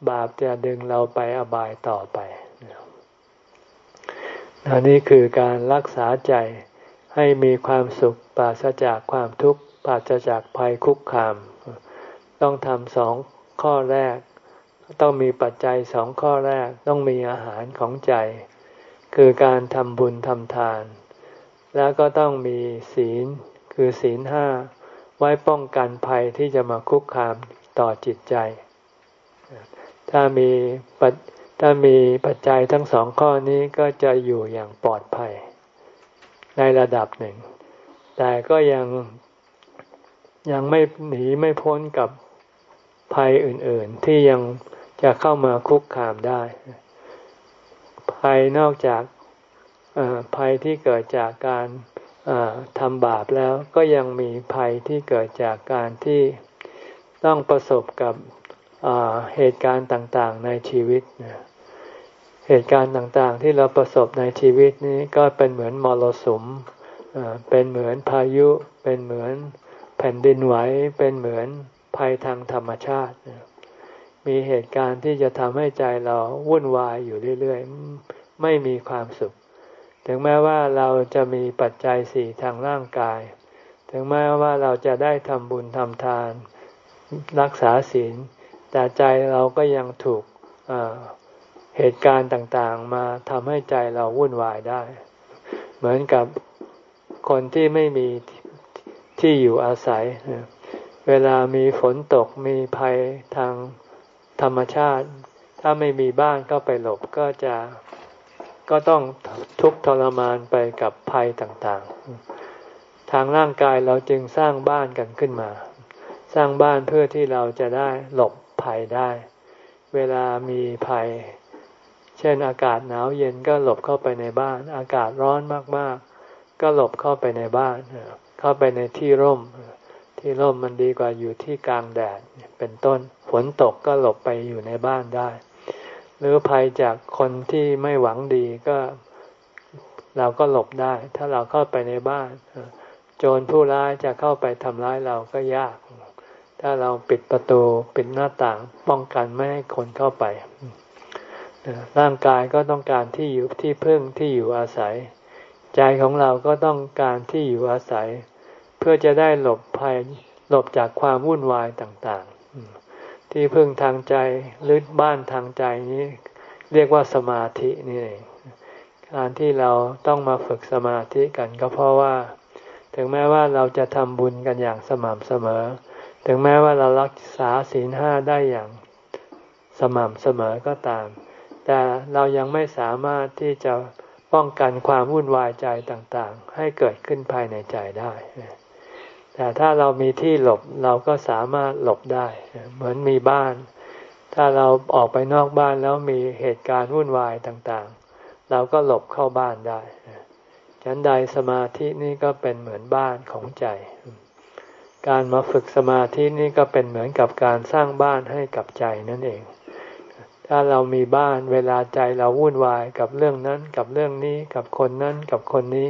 A: บาปจะดึงเราไปอบายต่อไป อันนี้คือการรักษาใจให้มีความสุขปราศจากความทุกข์ปราศจากภัยคุกคาม ต้องทำสองข้อแรก ต้องมีปัจจัยสองข้อแรกต้องมีอาหารของใจ คือการทำบุญทำทาน แล้วก็ต้องมีศีลคือศีลห้าไว้ป้องกันภัยที่จะมาคุกคามต่อจิตใจ ถ้ามีปัจ ถ้ามีปัจจัยทั้งสองข้อนี้ก็จะอยู่อย่างปลอดภัย ในระดับหนึ่ง แต่ก็ยังยังไม่หนีไม่พ้นกับภัยอื่น ๆ ที่ยังจะเข้ามาคุกคามได้ ภัยนอกจากภัยที่เกิดจากการทำบาปแล้วก็ยังมีภัยที่เกิดจากการที่ต้องประสบกับเหตุการณ์ต่าง ๆ ในชีวิต เหตุการณ์ต่างๆ ที่เราประสบในชีวิตนี้ก็เป็นเหมือนมรสุม เป็นเหมือนพายุ เป็นเหมือนแผ่นดินไหว เป็นเหมือนภัยทางธรรมชาติ มีเหตุการณ์ที่จะทำให้ใจเราวุ่นวายอยู่เรื่อยๆ ไม่มีความสุข ถึงแม้ว่าเราจะมีปัจจัยสี่ทางร่างกาย ถึงแม้ว่าเราจะได้ทำบุญทำทาน รักษาศีล แต่ใจเราก็ยังถูก เหตุการณ์ต่างๆ มาทำให้ใจเราวุ่นวายได้ เหมือนกับคนที่ไม่มีที่อยู่อาศัย เวลามีฝนตกมีภัยทางธรรมชาติ ถ้าไม่มีบ้านก็ไปหลบก็จะก็ต้องทุกข์ทรมานไปกับภัยต่างๆ ทางร่างกายเราจึงสร้างบ้านกันขึ้นมา สร้างบ้านเพื่อที่เราจะได้หลบภัยได้ เวลามีภัย เช่นอากาศหนาวเย็นก็หลบเข้าไปในบ้าน อากาศร้อนมากๆ ก็หลบเข้าไปในบ้าน เข้าไปในที่ร่ม ที่ร่มมันดีกว่าอยู่ที่กลางแดดเป็นต้น ฝนตกก็หลบไปอยู่ในบ้านได้ หรือภัยจากคนที่ไม่หวังดีก็เราก็หลบได้ ถ้าเราเข้าไปในบ้าน โจรผู้ร้ายจะเข้าไปทำร้ายเราก็ยาก ถ้าเราปิดประตูปิดหน้าต่างป้องกันไม่ให้คนเข้าไป ร่างกายก็ต้องการที่อยู่ที่พึ่งที่อยู่อาศัย ใจของเราก็ต้องการที่อยู่อาศัย เพื่อจะได้หลบภัยหลบจากความวุ่นวายต่างๆ ที่พึ่งทางใจหรือบ้านทางใจนี้ เรียกว่าสมาธินี่เองการที่เราต้องมาฝึกสมาธิกันก็เพราะว่า ถึงแม้ว่าเราจะทำบุญกันอย่างสม่ำเสมอ ถึงแม้ว่าเรารักษาศีลห้าได้อย่างสม่ำเสมอก็ตาม แต่เรายังไม่สามารถที่จะป้องกันความวุ่นวายใจต่างๆ ให้เกิดขึ้นภายในใจได้ แต่ถ้าเรามีที่หลบเราก็สามารถหลบได้ เหมือนมีบ้าน ถ้าเราออกไปนอกบ้านแล้วมีเหตุการณ์วุ่นวายต่างๆ เราก็หลบเข้าบ้านได้ฉันใดสมาธินี่ก็เป็นเหมือนบ้านของใจ การมาฝึกสมาธินี่ก็เป็นเหมือนกับการสร้างบ้านให้กับใจนั่นเอง ถ้าเรามีบ้านเวลาใจเราวุ่นวายกับเรื่องนั้นกับเรื่องนี้กับคนนั้นกับคนนี้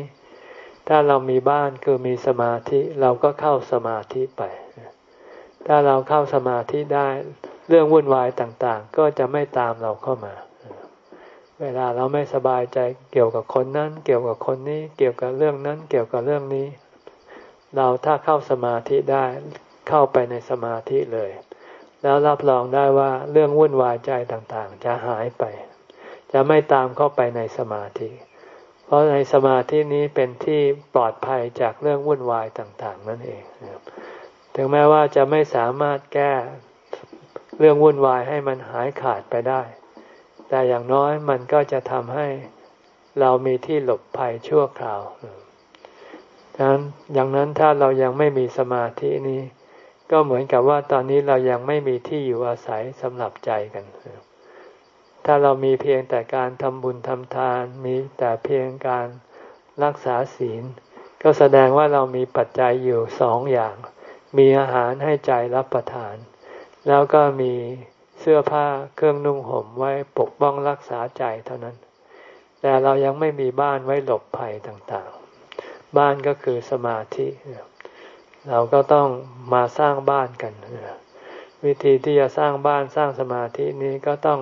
A: ถ้าเรามีบ้านคือมีสมาธิเราก็เข้าสมาธิไป ถ้าเราเข้าสมาธิได้เรื่องวุ่นวายต่างๆ ก็จะไม่ตามเราเข้ามา เวลาเราไม่สบายใจเกี่ยวกับคนนั้น เกี่ยวกับคนนี้ เกี่ยวกับเรื่องนั้น เกี่ยวกับเรื่องนี้ เราถ้าเข้าสมาธิได้เข้าไปในสมาธิเลย แล้วรับรองได้ว่าเรื่องวุ่นวายใจต่างๆ จะหายไป จะไม่ตามเข้าไปในสมาธิ เพราะในสมาธินี้เป็นที่ปลอดภัยจากเรื่องวุ่นวายต่างๆ นั่นเองถึงแม้ว่าจะไม่สามารถแก้เรื่องวุ่นวายให้มันหายขาดไปได้ แต่อย่างน้อยมันก็จะทำให้เรามีที่หลบภัยชั่วคราวดังนั้นถ้าเรายังไม่มีสมาธินี้ ก็เหมือนกับว่าตอนนี้เรายังไม่มีที่อยู่อาศัยสำหรับใจกัน ถ้าเรามีเพียงแต่การทำบุญทำทาน มีแต่เพียงการรักษาศีล ก็แสดงว่าเรามีปัจจัยอยู่สองอย่าง มีอาหารให้ใจรับประทาน แล้วก็มีเสื้อผ้าเครื่องนุ่งห่มไว้ปกป้องรักษาใจเท่านั้น แต่เรายังไม่มีบ้านไว้หลบภัยต่างๆ บ้านก็คือสมาธิ เราก็ต้องมาสร้างบ้านกัน วิธีที่จะสร้างบ้านสร้างสมาธินี้ก็ต้อง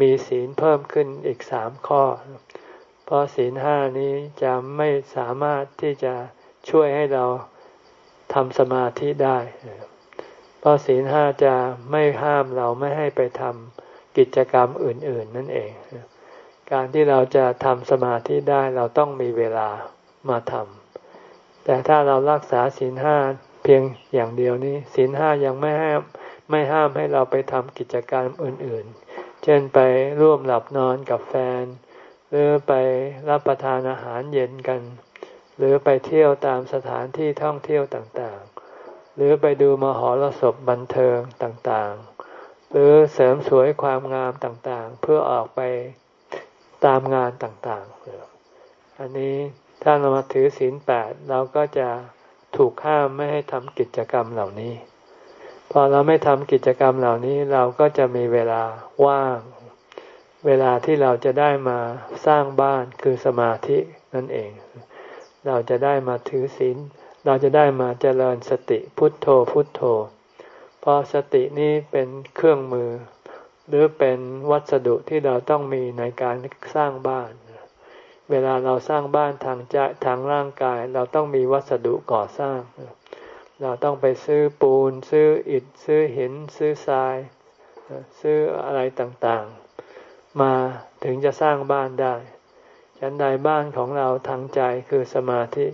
A: มีศีลเพิ่มขึ้นอีกสามข้อ เพราะศีลห้านี้จะไม่สามารถที่จะช่วยให้เราทำสมาธิได้ เพราะศีลห้าจะไม่ห้ามเราไม่ให้ไปทำกิจกรรมอื่น ๆ นั่นเอง การที่เราจะทำสมาธิได้เราต้องมีเวลามาทำ แต่ถ้าเรารักษาศีลห้าเพียงอย่างเดียวนี้ศีลห้ายังไม่ห้ามไม่ห้ามให้เราไปทำกิจกรรมอื่นๆ เช่นไปร่วมหลับนอนกับแฟน หรือไปรับประทานอาหารเย็นกัน หรือไปเที่ยวตามสถานที่ท่องเที่ยวต่างๆ หรือไปดูมหรสพบันเทิงต่างๆ หรือเสริมสวยความงามต่างๆ เพื่อออกไปตามงานต่างๆ อันนี้ ถ้าเรามาถือศีลแปดเราก็จะถูกห้ามไม่ให้ทำกิจกรรมเหล่านี้ พอเราไม่ทำกิจกรรมเหล่านี้เราก็จะมีเวลาว่าง เวลาที่เราจะได้มาสร้างบ้านคือสมาธินั่นเอง เราจะได้มาถือศีลเราจะได้มาเจริญสติพุทโธพุทโธ เพราะสตินี้เป็นเครื่องมือ หรือเป็นวัสดุที่เราต้องมีในการสร้างบ้าน เวลาเราสร้างบ้านทางใจทางร่างกาย เราต้องมีวัสดุก่อสร้าง เราต้องไปซื้อปูน ซื้ออิฐซื้อหิน ซื้อทราย ซื้ออะไรต่างๆ มาถึงจะสร้างบ้านได้ฉันใดบ้านของเราทางใจคือสมาธิ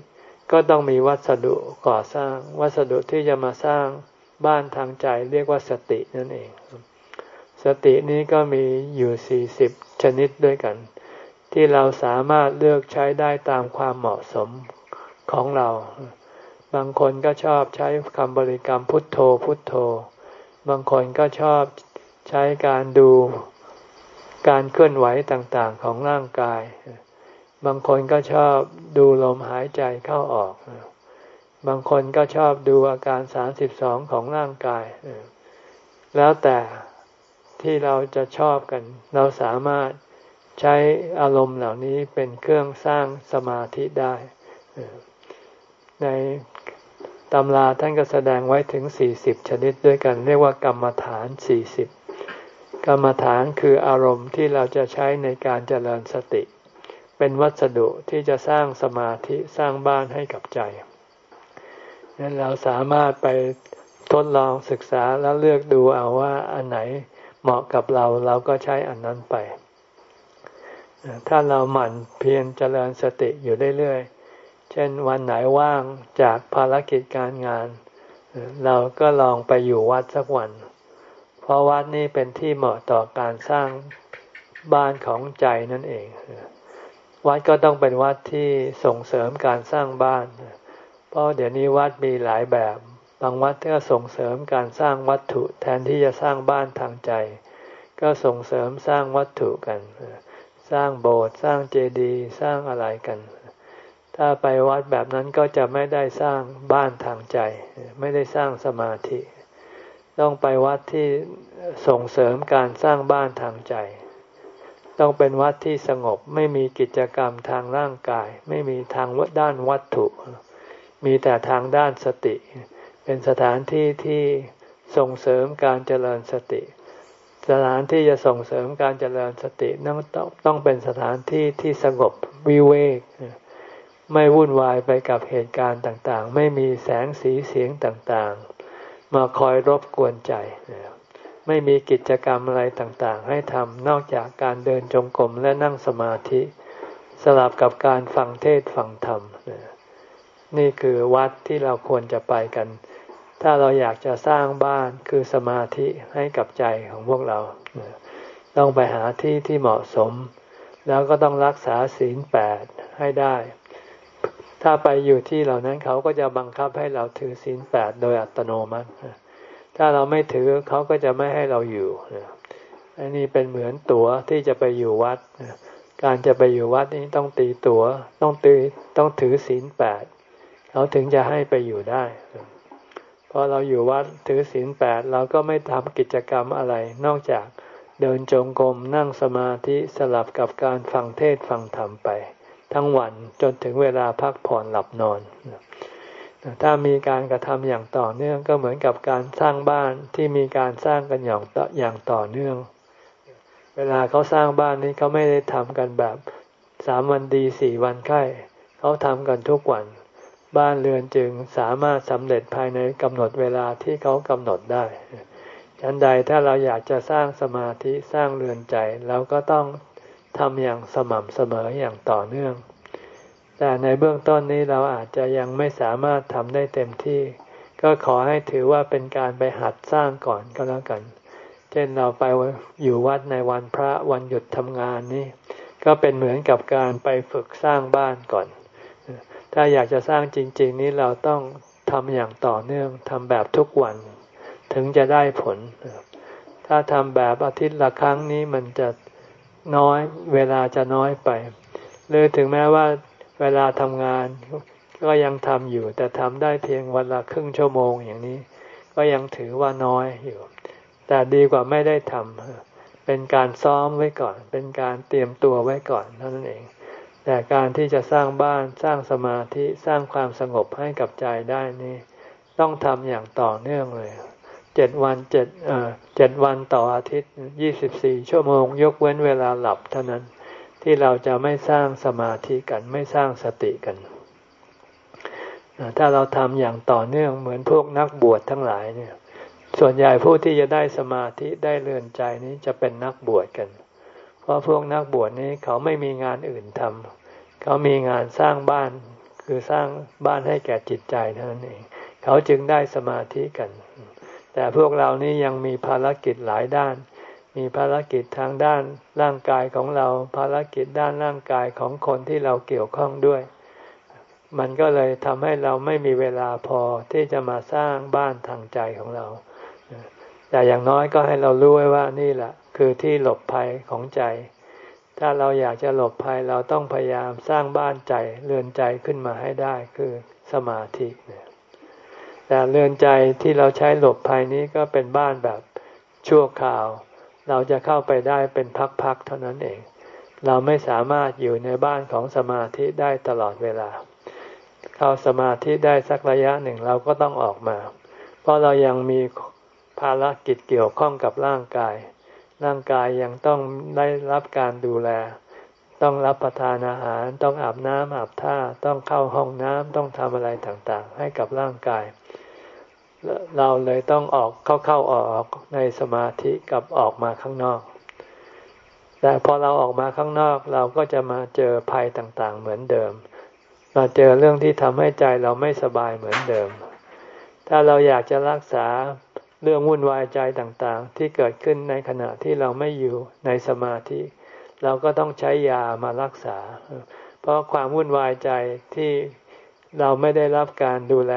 A: ก็ต้องมีวัสดุก่อสร้าง วัสดุที่จะมาสร้างบ้านทางใจเรียกว่าสตินั่นเอง สตินี้ก็มีอยู่สี่สิบชนิดด้วยกัน ที่เราสามารถเลือกใช้ได้ตามความเหมาะสมของเรา บางคนก็ชอบใช้คำบริกรรมพุทโธพุทโธ บางคนก็ชอบใช้การดูการเคลื่อนไหวต่างๆของร่างกาย บางคนก็ชอบดูลมหายใจเข้าออก บางคนก็ชอบดูอาการสามสิบสองของร่างกาย แล้วแต่ที่เราจะชอบกัน เราสามารถ ใช้อารมณ์เหล่านี้เป็นเครื่องสร้างสมาธิได้ ในตำราท่านก็แสดงไว้ถึงสี่สิบชนิดด้วยกัน เรียกว่ากรรมฐานสี่สิบกรรมฐานคืออารมณ์ที่เราจะใช้ในการเจริญสติ เป็นวัสดุที่จะสร้างสมาธิสร้างบ้านให้กับใจนั้นเราสามารถไปทดลองศึกษาแล้วเลือกดูเอาว่าอันไหนเหมาะกับเราเราก็ใช้อันนั้นไป ถ้าเราหมั่นเพียรเจริญสติอยู่เรื่อยๆ เช่นวันไหนว่างจากภารกิจการงาน เราก็ลองไปอยู่วัดสักวัน เพราะวัดนี้เป็นที่เหมาะต่อการสร้างบ้านของใจนั่นเอง วัดก็ต้องเป็นวัดที่ส่งเสริมการสร้างบ้าน เพราะเดี๋ยวนี้วัดมีหลายแบบ บางวัดก็ส่งเสริมการสร้างวัตถุแทนที่จะสร้างบ้านทางใจ ก็ส่งเสริมสร้างวัตถุกัน สร้างโบสถ์สร้างเจดีย์สร้างอะไรกัน ถ้าไปวัดแบบนั้นก็จะไม่ได้สร้างบ้านทางใจ ไม่ได้สร้างสมาธิ ต้องไปวัดที่ส่งเสริมการสร้างบ้านทางใจ ต้องเป็นวัดที่สงบไม่มีกิจกรรมทางร่างกาย ไม่มีทางวัดด้านวัตถุ มีแต่ทางด้านสติ เป็นสถานที่ที่ส่งเสริมการเจริญสติ สถานที่จะส่งเสริมการเจริญสติต้องต้องเป็นสถานที่ที่สงบวิเวก ไม่วุ่นวายไปกับเหตุการณ์ต่างๆ ไม่มีแสงสีเสียงต่างๆ มาคอยรบกวนใจ ไม่มีกิจกรรมอะไรต่างๆ ให้ทำนอกจากการเดินจงกรมและนั่งสมาธิ สลับกับการฟังเทศฟังธรรม นี่คือวัดที่เราควรจะไปกัน ถ้าเราอยากจะสร้างบ้านคือสมาธิให้กับใจของพวกเรา ต้องไปหาที่ที่เหมาะสม แล้วก็ต้องรักษาศีลแปดให้ได้ ถ้าไปอยู่ที่เหล่านั้นเขาก็จะบังคับให้เราถือศีลแปดโดยอัตโนมัติ ถ้าเราไม่ถือเขาก็จะไม่ให้เราอยู่ อันนี้เป็นเหมือนตั๋วที่จะไปอยู่วัด การจะไปอยู่วัดนี้ต้องตีตัว๋วต้องตีต้องถือศีลแปดเขาถึงจะให้ไปอยู่ได้ พอเราอยู่วัดถือศีลแปดเราก็ไม่ทำกิจกรรมอะไร นอกจากเดินจงกรมนั่งสมาธิสลับกับการฟังเทศฟังธรรมไป ทั้งวันจนถึงเวลาพักผ่อนหลับนอน ถ้ามีการกระทำอย่างต่อเนื่องก็เหมือนกับการสร้างบ้านที่มีการสร้างกันอย่างอย่างต่อเนื่อง เวลาเขาสร้างบ้านนี้เขาไม่ได้ทำกันแบบสามวันดีสี่วันไข้เขาทำกันทุกวัน บ้านเรือนจึงสามารถสำเร็จภายในกำหนดเวลาที่เขากำหนดได้ฉันใดถ้าเราอยากจะสร้างสมาธิสร้างเรือนใจเราก็ต้องทำอย่างสม่ำเสมออย่างต่อเนื่อง แต่ในเบื้องต้นนี้เราอาจจะยังไม่สามารถทำได้เต็มที่ ก็ขอให้ถือว่าเป็นการไปหัดสร้างก่อนก็แล้วกัน เช่นเราไปอยู่วัดในวันพระวันหยุดทำงานนี้ก็เป็นเหมือนกับการไปฝึกสร้างบ้านก่อน ถ้าอยากจะสร้างจริง ๆ นี้เราต้องทำอย่างต่อเนื่องทำแบบทุกวัน ถึงจะได้ผล ถ้าทำแบบอาทิตย์ละครั้งนี้มันจะน้อยเวลาจะน้อยไป หรือถึงแม้ว่าเวลาทำงานก็ยังทำอยู่ แต่ทำได้เพียงวันละครึ่งชั่วโมงอย่างนี้ ก็ยังถือว่าน้อยอยู่ แต่ดีกว่าไม่ได้ทำเป็นการซ้อมไว้ก่อน เป็นการเตรียมตัวไว้ก่อนเท่านั้นเอง แต่การที่จะสร้างบ้านสร้างสมาธิสร้างความสงบให้กับใจได้นี่ต้องทำอย่างต่อเนื่องเลยเจ็ดวันเจ็ดเอ่อเจ็ดวันต่ออาทิตย์ยี่สิบสี่ชั่วโมง ยกเว้นเวลาหลับเท่านั้นที่เราจะไม่สร้างสมาธิกันไม่สร้างสติกัน ถ้าเราทำอย่างต่อเนื่องเหมือนพวกนักบวชทั้งหลายเนี่ย ส่วนใหญ่ผู้ที่จะได้สมาธิได้เลื่อนใจนี้จะเป็นนักบวชกัน เพราะพวกนักบวชนี้เขาไม่มีงานอื่นทำเขามีงานสร้างบ้านคือสร้างบ้านให้แก่จิตใจเท่านั้นเอง เขาจึงได้สมาธิกัน แต่พวกเรานี้ยังมีภารกิจหลายด้าน มีภารกิจทางด้านร่างกายของเรา ภารกิจด้านร่างกายของคนที่เราเกี่ยวข้องด้วย มันก็เลยทำให้เราไม่มีเวลาพอที่จะมาสร้างบ้านทางใจของเรา แต่อย่างน้อยก็ให้เรารู้ไว้ว่านี่แหละ คือที่หลบภัยของใจ ถ้าเราอยากจะหลบภัยเราต้องพยายามสร้างบ้านใจเรือนใจขึ้นมาให้ได้คือสมาธิแต่เรือนใจที่เราใช้หลบภัยนี้ก็เป็นบ้านแบบชั่วคราว เราจะเข้าไปได้เป็นพักๆเท่านั้นเอง เราไม่สามารถอยู่ในบ้านของสมาธิได้ตลอดเวลา เข้าสมาธิได้สักระยะหนึ่งเราก็ต้องออกมา เพราะเรายังมีภารกิจเกี่ยวข้องกับร่างกาย ร่างกายยังต้องได้รับการดูแล ต้องรับประทานอาหาร ต้องอาบน้ำอาบท่า ต้องเข้าห้องน้ำต้องทำอะไรต่างๆ ให้กับร่างกาย เราเลยต้องออกเข้าเข้าออกในสมาธิกับออกมาข้างนอก แต่พอเราออกมาข้างนอกเราก็จะมาเจอภัยต่างๆ เหมือนเดิม มาเจอเรื่องที่ทำให้ใจเราไม่สบายเหมือนเดิมถ้าเราอยากจะรักษา เรื่องวุ่นวายใจต่างๆ ที่เกิดขึ้นในขณะที่เราไม่อยู่ในสมาธิ เราก็ต้องใช้ยามารักษา เพราะความวุ่นวายใจที่เราไม่ได้รับการดูแล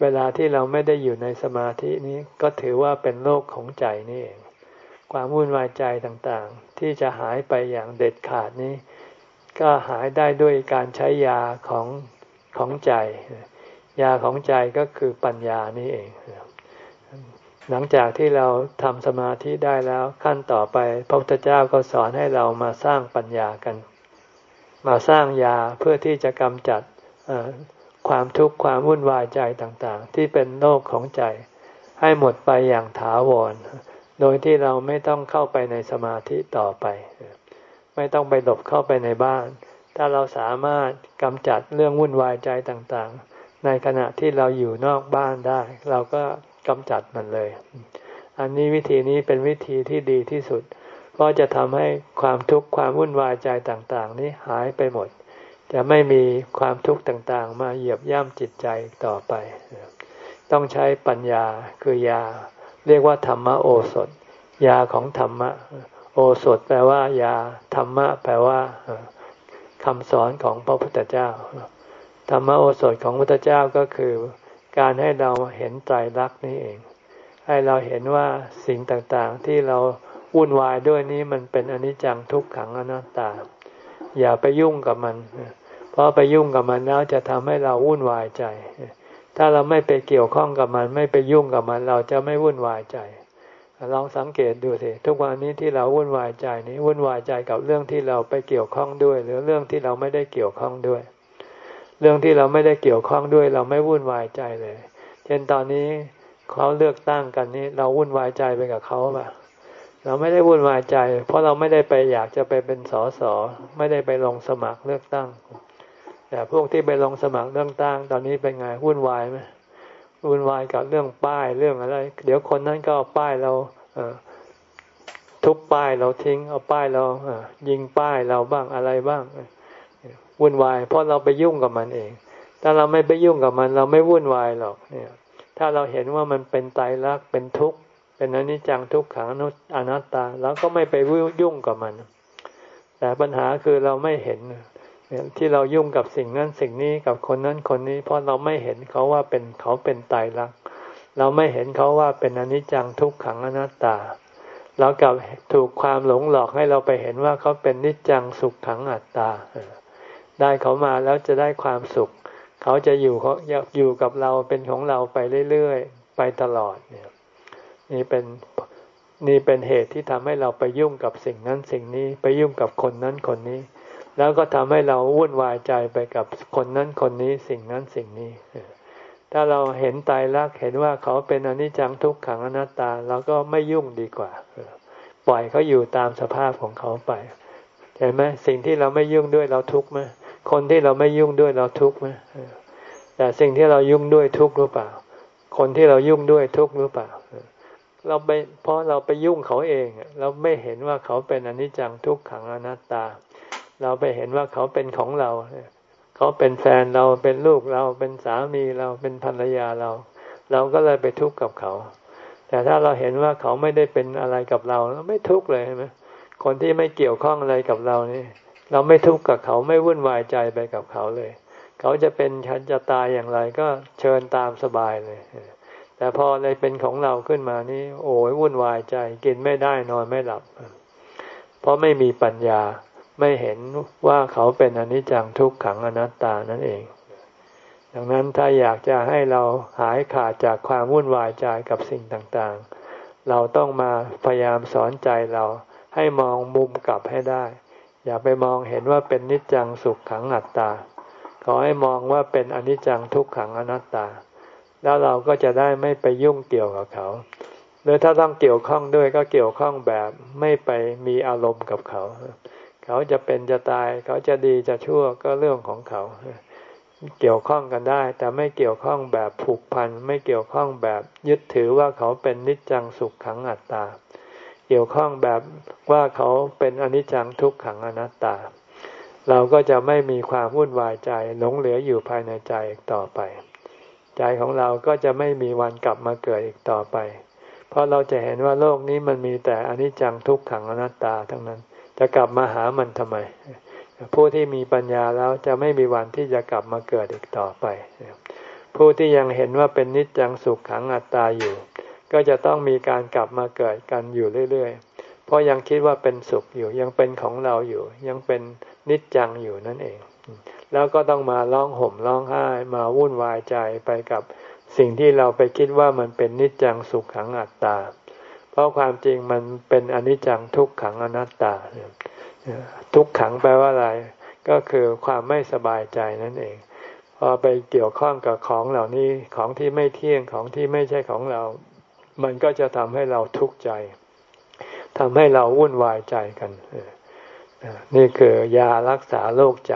A: เวลาที่เราไม่ได้อยู่ในสมาธินี้ก็ถือว่าเป็นโรคของใจนี่เองความวุ่นวายใจต่างๆ ที่จะหายไปอย่างเด็ดขาดนี้ ก็หายได้ด้วยการใช้ยาของของใจ ยาของใจก็คือปัญญานี่เอง หลังจากที่เราทำสมาธิได้แล้วขั้นต่อไปพระพุทธเจ้าก็สอนให้เรามาสร้างปัญญากัน มาสร้างยาเพื่อที่จะกำจัดความทุกข์ความวุ่นวายใจต่างๆ ที่เป็นโลกของใจ ให้หมดไปอย่างถาวร โดยที่เราไม่ต้องเข้าไปในสมาธิต่อไป ไม่ต้องไปหลบเข้าไปในบ้าน ถ้าเราสามารถกำจัดเรื่องวุ่นวายใจต่างๆ ในขณะที่เราอยู่นอกบ้านได้ เราก็ กำจัดมันเลย อันนี้วิธีนี้เป็นวิธีที่ดีที่สุด เพราะจะทำให้ความทุกข์ความวุ่นวายใจต่างๆ นี้หายไปหมด จะไม่มีความทุกข์ต่างๆ มาเหยียบย่ำจิตใจต่อไป ต้องใช้ปัญญาคือยา เรียกว่าธรรมโอสถ ยาของธรรมะ โอสถแปลว่า ยาธรรมะแปลว่าคำสอนของพระพุทธเจ้าธรรมโอสถของพระพุทธเจ้าก็คือ การให้เราเห็นไตรลักษณ์นี่เอง ให้เราเห็นว่าสิ่งต่างๆที่เราวุ่นวายด้วยนี้มันเป็นอนิจจังทุกขังอนัตตา อย่าไปยุ่งกับมัน เพราะไปยุ่งกับมันแล้วจะทำให้เราวุ่นวายใจ ถ้าเราไม่ไปเกี่ยวข้องกับมัน ไม่ไปยุ่งกับมัน เราจะไม่วุ่นวายใจลองสังเกตดูสิทุกวันนี้ที่เราวุ่นวายใจนี้วุ่นวายใจกับเรื่องที่เราไปเกี่ยวข้องด้วย หรือเรื่องที่เราไม่ได้เกี่ยวข้องด้วย เรื่องที่เราไม่ได้เกี่ยวข้องด้วยเราไม่วุ่นวายใจเลย เช่นตอนนี้เขาเลือกตั้งกันนี้ เราวุ่นวายใจไปกับเขาป่ะเราไม่ได้วุ่นวายใจ เพราะเราไม่ได้ไปอยากจะไปเป็นสสไม่ได้ไปลงสมัครเลือกตั้ง แต่พวกที่ไปลงสมัครเลือกตั้ง ตอนนี้เป็นไงวุ่นวายไหมวุ่นวายกับเรื่องป้ายเรื่องอะไร เดี๋ยวคนนั้นก็เอาป้ายเราทุบป้ายเราทิ้งเอาป้ายเรายิงป้ายเราบ้างอะไรบ้าง วุ่นวายเพราะเราไปยุ่งกับมันเอง ถ้าเราไม่ไปยุ่งกับมัน เราไม่วุ่นวายหรอกเนี่ย ถ้าเราเห็นว่ามันเป็นไตรลักษณ์เป็นทุกข์เป็นอนิจจังทุกขังอนัตตาเราก็ไม่ไปยุ่งกับมัน แต่ปัญหาคือเราไม่เห็นที่เรายุ่งกับสิ่งนั้นสิ่งนี้กับคนนั้นคนนี้ เพราะเราไม่เห็นเขาว่าเป็นเขาเป็นตายรักเราไม่เห็นเขาว่าเป็นอนิจจังทุกขังอนัตตาเรากับถูกความหลงหลอกให้เราไปเห็นว่าเขาเป็นนิจจังสุขขังอัตตา ได้เขามาแล้วจะได้ความสุข เขาจะอยู่เขาอยู่กับเราเป็นของเราไปเรื่อยๆ ไปตลอดเนี่ยนี่เป็นนี่เป็นเหตุที่ทำให้เราไปยุ่งกับสิ่งนั้นสิ่งนี้ไปยุ่งกับคนนั้นคนนี้ แล้วก็ทำให้เราวุ่นวายใจไปกับคนนั้นคนนี้สิ่งนั้นสิ่งนี้ ถ้าเราเห็นตายรักเห็นว่าเขาเป็นอนิจจังทุกขังอนัตตาเราก็ไม่ยุ่งดีกว่า ปล่อยเขาอยู่ตามสภาพของเขาไปเห็นไหมสิ่งที่เราไม่ยุ่งด้วยเราทุกข์ไหม คนที่เราไม่ยุ่งด้วยเราทุกข์ไหมแต่สิ่งที่เรายุ่งด้วยทุกข์หรือเปล่า คนที่เรายุ่งด้วยทุกข์หรือเปล่า เราไปเพราะเราไปยุ่งเขาเอง เราไม่เห็นว่าเขาเป็นอนิจจังทุกขังอนัตตา เราไปเห็นว่าเขาเป็นของเรา เขาเป็นแฟนเราเป็นลูกเราเป็นสามีเราเป็นภรรยาเรา เราก็เลยไปทุกข์กับเขา แต่ถ้าเราเห็นว่าเขาไม่ได้เป็นอะไรกับเราเราไม่ทุกข์เลยใช่ไหมคนที่ไม่เกี่ยวข้องอะไรกับเรานี่ เราไม่ทุกข์กับเขาไม่วุ่นวายใจไปกับเขาเลย เขาจะเป็นฉันจะตายอย่างไรก็เชิญตามสบายเลย แต่พอเลยเป็นของเราขึ้นมานี่ โอ้ยวุ่นวายใจกินไม่ได้นอนไม่หลับ เพราะไม่มีปัญญาไม่เห็นว่าเขาเป็นอนิจจังทุกขังอนัตตานั่นเอง ดังนั้นถ้าอยากจะให้เราหายขาดจากความวุ่นวายใจกับสิ่งต่างๆ เราต้องมาพยายามสอนใจเราให้มองมุมกลับให้ได้ อย่าไปมองเห็นว่าเป็นนิจจังสุขขังอัตตา ขอให้มองว่าเป็นอนิจจังทุกขังอนัตตา แล้วเราก็จะได้ไม่ไปยุ่งเกี่ยวกับเขา หรือถ้าต้องเกี่ยวข้องด้วยก็เกี่ยวข้องแบบไม่ไปมีอารมณ์กับเขา เขาจะเป็นจะตาย เขาจะดีจะชั่วก็เรื่องของเขา เกี่ยวข้องกันได้ แต่ไม่เกี่ยวข้องแบบผูกพัน ไม่เกี่ยวข้องแบบยึดถือว่าเขาเป็นนิจจังสุขขังอัตตา เกี่ยวข้องแบบว่าเขาเป็นอนิจจังทุกขังอนัตตา เราก็จะไม่มีความวุ่นวายใจหลงเหลืออยู่ภายในใจอีกต่อไป ใจของเราก็จะไม่มีวันกลับมาเกิดอีกต่อไป เพราะเราจะเห็นว่าโลกนี้มันมีแต่อนิจจังทุกขังอนัตตาทั้งนั้น จะกลับมาหามันทำไม ผู้ที่มีปัญญาแล้วจะไม่มีวันที่จะกลับมาเกิดอีกต่อไป ผู้ที่ยังเห็นว่าเป็นนิจจังสุขขังอัตตาอยู่ ก็จะต้องมีการกลับมาเกิดกันอยู่เรื่อยๆ เพราะยังคิดว่าเป็นสุขอยู่ยังเป็นของเราอยู่ ยังเป็นนิจจังอยู่นั่นเอง แล้วก็ต้องมาร้องห่มร้องไห้มาวุ่นวายใจไปกับสิ่งที่เราไปคิดว่ามันเป็นนิจจังสุขขังอัตตา เพราะความจริงมันเป็นอนิจจังทุกขังอนัตตา ทุกขังแปลว่าอะไร ก็คือความไม่สบายใจนั่นเอง พอไปเกี่ยวข้องกับของเหล่านี้ของที่ไม่เที่ยงของที่ไม่ใช่ของเรา มันก็จะทำให้เราทุกข์ใจทำให้เราวุ่นวายใจกันนี่คือยารักษาโรคใจ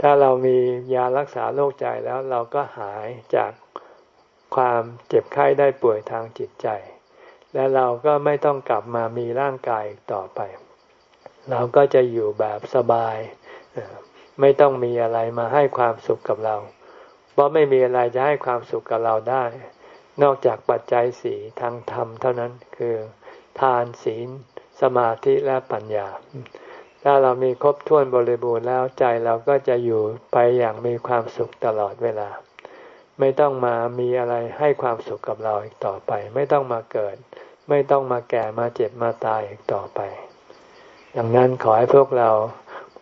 A: ถ้าเรามียารักษาโรคใจแล้วเราก็หายจากความเจ็บไข้ได้ป่วยทางจิตใจ และเราก็ไม่ต้องกลับมามีร่างกายต่อไป เราก็จะอยู่แบบสบาย ไม่ต้องมีอะไรมาให้ความสุขกับเรา เพราะไม่มีอะไรจะให้ความสุขกับเราได้ นอกจากปัจจัยสีทางธรรม เท่านั้นคือทานศีล สมาธิและปัญญา ถ้าเรามีครบถ้วนบริบูรณ์แล้วใจเราก็จะอยู่ไปอย่างมีความสุขตลอดเวลา ไม่ต้องมามีอะไรให้ความสุขกับเราอีกต่อไป ไม่ต้องมาเกิด ไม่ต้องมาแก่มาเจ็บมาตายอีกต่อไป ดังนั้นขอให้พวกเรา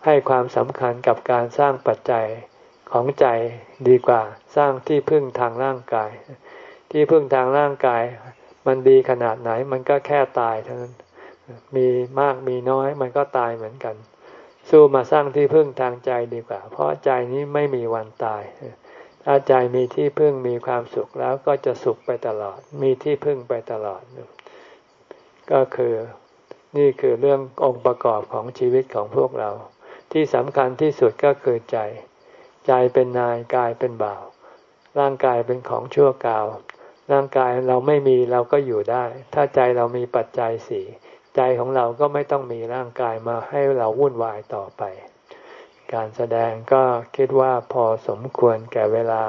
A: ให้ความสำคัญกับการสร้างปัจจัยของใจดีกว่าสร้างที่พึ่งทางร่างกาย ที่พึ่งทางร่างกาย มันดีขนาดไหน มันก็แค่ตายเท่านั้น มีมากมีน้อย มันก็ตายเหมือนกัน สู้มาสร้างที่พึ่งทางใจดีกว่า เพราะใจนี้ไม่มีวันตาย ถ้าใจมีที่พึ่งมีความสุขแล้วก็จะสุขไปตลอด มีที่พึ่งไปตลอด ก็คือนี่คือเรื่ององค์ประกอบของชีวิตของพวกเรา ที่สำคัญที่สุดก็คือใจ ใจเป็นนายกายเป็นบ่าว ร่างกายเป็นของชั่วคราว ร่างกายเราไม่มีเราก็อยู่ได้ ถ้าใจเรามีปัจจัยสี่ใจของเราก็ไม่ต้องมีร่างกายมาให้เราวุ่นวายต่อไป การแสดงก็คิดว่าพอสมควรแก่เวลา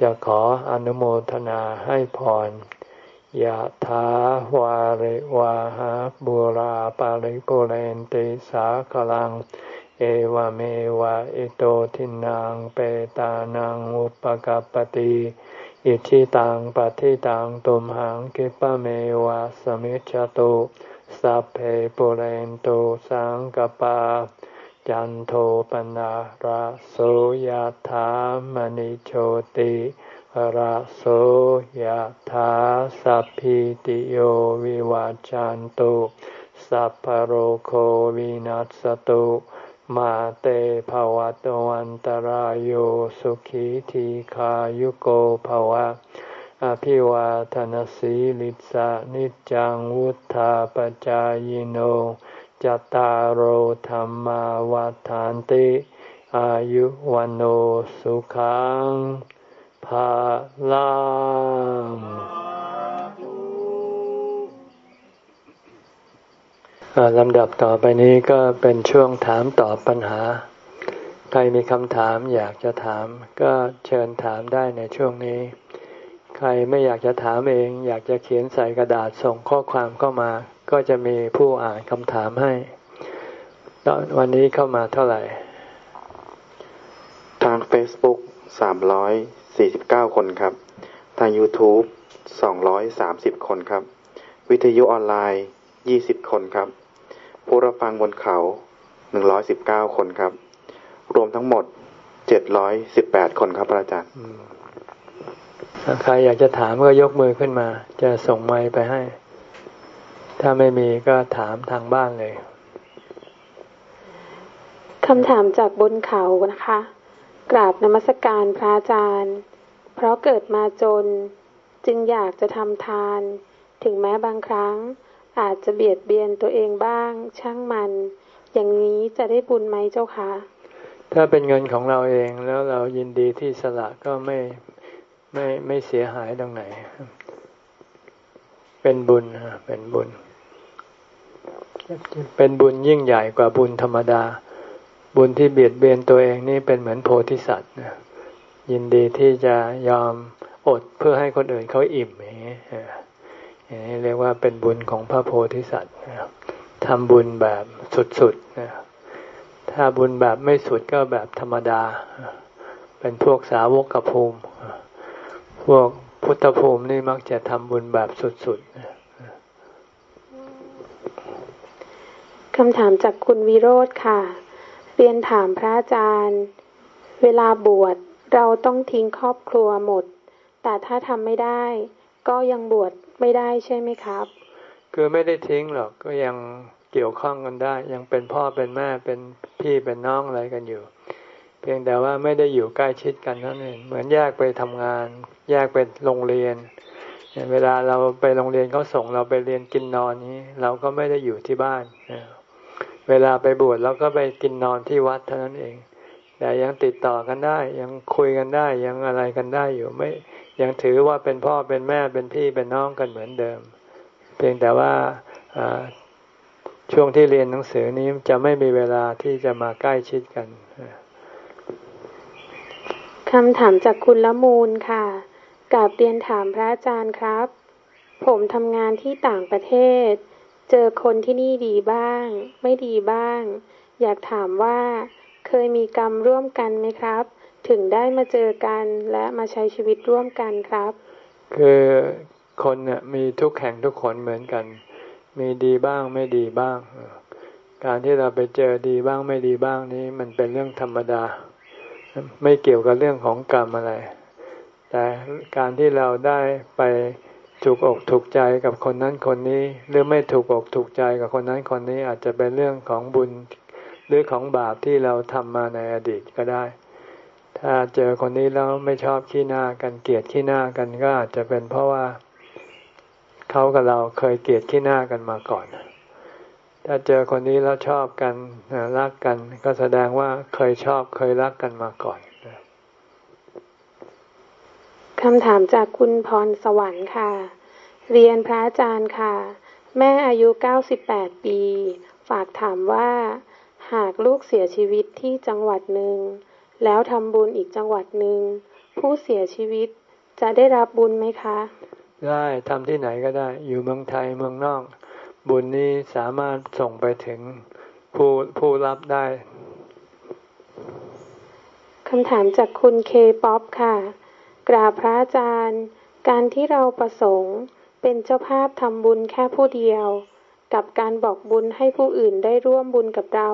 A: จะขออนุโมทนาให้พรยะถาวาริวาหาบุราปาริปุเรนติสาคลัง เอวเมวะอิโตทินังเปตานังอุปกัปติ อิชิตังปฏิตังตุมหังกิปะเมวะสมิจฉตุสัพเพปุเรนตุสังกปา จันโทปนะระโสยธามณิโชติระโสยธาสัพพิติโยวิวาจันตุสัพพโรโควินัสตุ มาเตภวัตวันตารโยสุขีทีขายุโกภวะ อภิวาทนสีลิสานิจังวุธาปจายโนจตารโหธรรมาวาทานติ อายุวันโอสุขังภาลัง ลำดับต่อไปนี้ก็เป็นช่วงถามตอบปัญหา ใครมีคำถามอยากจะถามก็เชิญถามได้ในช่วงนี้ ใครไม่อยากจะถามเองอยากจะเขียนใส่กระดาษส่งข้อความเข้ามา ก็จะมีผู้อ่านคำถามให้ ตอนวันนี้เข้ามาเท่าไหร่
B: ทาง Facebook 349 คนครับ ทาง YouTube 230 คนครับ วิทยุออนไลน์ 20 คนครับ ผู้รับฟังบนเขา 119 คนครับ รวมทั้งหมด 718 คนครับอาจารย์
A: ใครอยากจะถามก็ยกมือขึ้นมา จะส่งไมค์ไปให้ ถ้าไม่มีก็ถามทางบ้านเลย
C: คำถามจากบนเขานะคะ กราบนมัสการพระอาจารย์ เพราะเกิดมาจนจึงอยากจะทำทาน ถึงแม้บางครั้ง อาจจะเบียดเบียนตัวเองบ้าง ช่างมัน อย่างนี้จะได้บุญไหมเจ้าคะ
A: ถ้าเป็นเงินของเราเองแล้วเรายินดีที่สละก็ไม่ไม่ไม่เสียหายตรงไหน เป็นบุญเป็นบุญ เป็นบุญยิ่งใหญ่กว่าบุญธรรมดา บุญที่เบียดเบียนตัวเองนี่เป็นเหมือนโพธิสัตว์ยินดีที่จะยอมอดเพื่อให้คนอื่นเขาอิ่มอย่างนี้ เรียกว่าเป็นบุญของพระโพธิสัตว์ทำบุญแบบสุดๆนะถ้าบุญแบบไม่สุดก็แบบธรรมดา เป็นพวกสาวกกระภูมิ พวกพุทธภูมินี่มักจะทำบุญแบบสุด
C: ๆคำถามจากคุณวิโรธค่ะ เรียนถามพระอาจารย์ เวลาบวชเราต้องทิ้งครอบครัวหมด แต่ถ้าทำไม่ได้ ก็ยังบวชไม่ได้ใช่ไหมครับ
A: คือไม่ได้ทิ้งหรอกก็ยังเกี่ยวข้องกันได้ ยังเป็นพ่อเป็นแม่เป็นพี่เป็นน้องอะไรกันอยู่ เพียงแต่ว่าไม่ได้อยู่ใกล้ชิดกันนั่านเองเหมือนแยกไปทำงาน แยกไปโรงเรียน เวลาเราไปโรงเรียนเขาส่งเราไปเรียนกินนอนนี้ เราก็ไม่ได้อยู่ที่บ้านเวลาไปบวชเราก็ไปกินนอนที่วัดเท่านั้นเอง แต่ยังติดต่อกันได้ ยังคุยกันได้ยังอะไรกันได้อยู่ไม่ ยังถือว่าเป็นพ่อเป็นแม่เป็นพี่เป็นน้องกันเหมือนเดิม เพียงแต่ว่าช่วงที่เรียนหนังสือนี้จะไม่มีเวลาที่จะมาใกล้ชิดกัน
C: คำถามจากคุณละมูลค่ะกาบเรียนถามพระอาจารย์ครับ ผมทำงานที่ต่างประเทศ เจอคนที่นี่ดีบ้าง ไม่ดีบ้าง อยากถามว่าเคยมีกรรมร่วมกันไหมครับ ถึงได้มาเจอกันและมาใช้ชีวิตร่วมกันครับ
A: คือคนเนี่ยมีทุกแห่งทุกคนเหมือนกัน มีดีบ้างไม่ดีบ้าง การที่เราไปเจอดีบ้างไม่ดีบ้างนี้มันเป็นเรื่องธรรมดา ไม่เกี่ยวกับเรื่องของกรรมอะไร แต่การที่เราได้ไปถูกอกถูกใจกับคนนั้นคนนี้ หรือไม่ถูกอกถูกใจกับคนนั้นคนนี้อาจจะเป็นเรื่องของบุญหรือของบาปที่เราทำมาในอดีตก็ได้ ถ้าเจอคนนี้แล้วไม่ชอบขี้หน้ากันเกลียดขี้หน้ากันก็อาจจะเป็นเพราะว่าเขากับเราเคยเกลียดขี้หน้ากันมาก่อน ถ้าเจอคนนี้แล้วชอบกันรักกัน ก็แสดงว่าเคยชอบเคยรักกันมาก่อน
C: คำถามจากคุณพรสวรรค์ค่ะ เรียนพระอาจารย์ค่ะ แม่อายุ 98 ปี ฝากถามว่า หากลูกเสียชีวิตที่จังหวัดหนึ่ง แล้วทำบุญอีกจังหวัดหนึ่งผู้เสียชีวิตจะได้รับบุญไหมคะ
A: ได้ทำที่ไหนก็ได้ อยู่เมืองไทยเมืองนอก บุญนี้สามารถส่งไปถึงผู้ผู้รับได้
C: คำถามจากคุณเคป๊อปค่ะ กราบพระอาจารย์ การที่เราประสงค์เป็นเจ้าภาพทำบุญแค่ผู้เดียว กับการบอกบุญให้ผู้อื่นได้ร่วมบุญกับเรา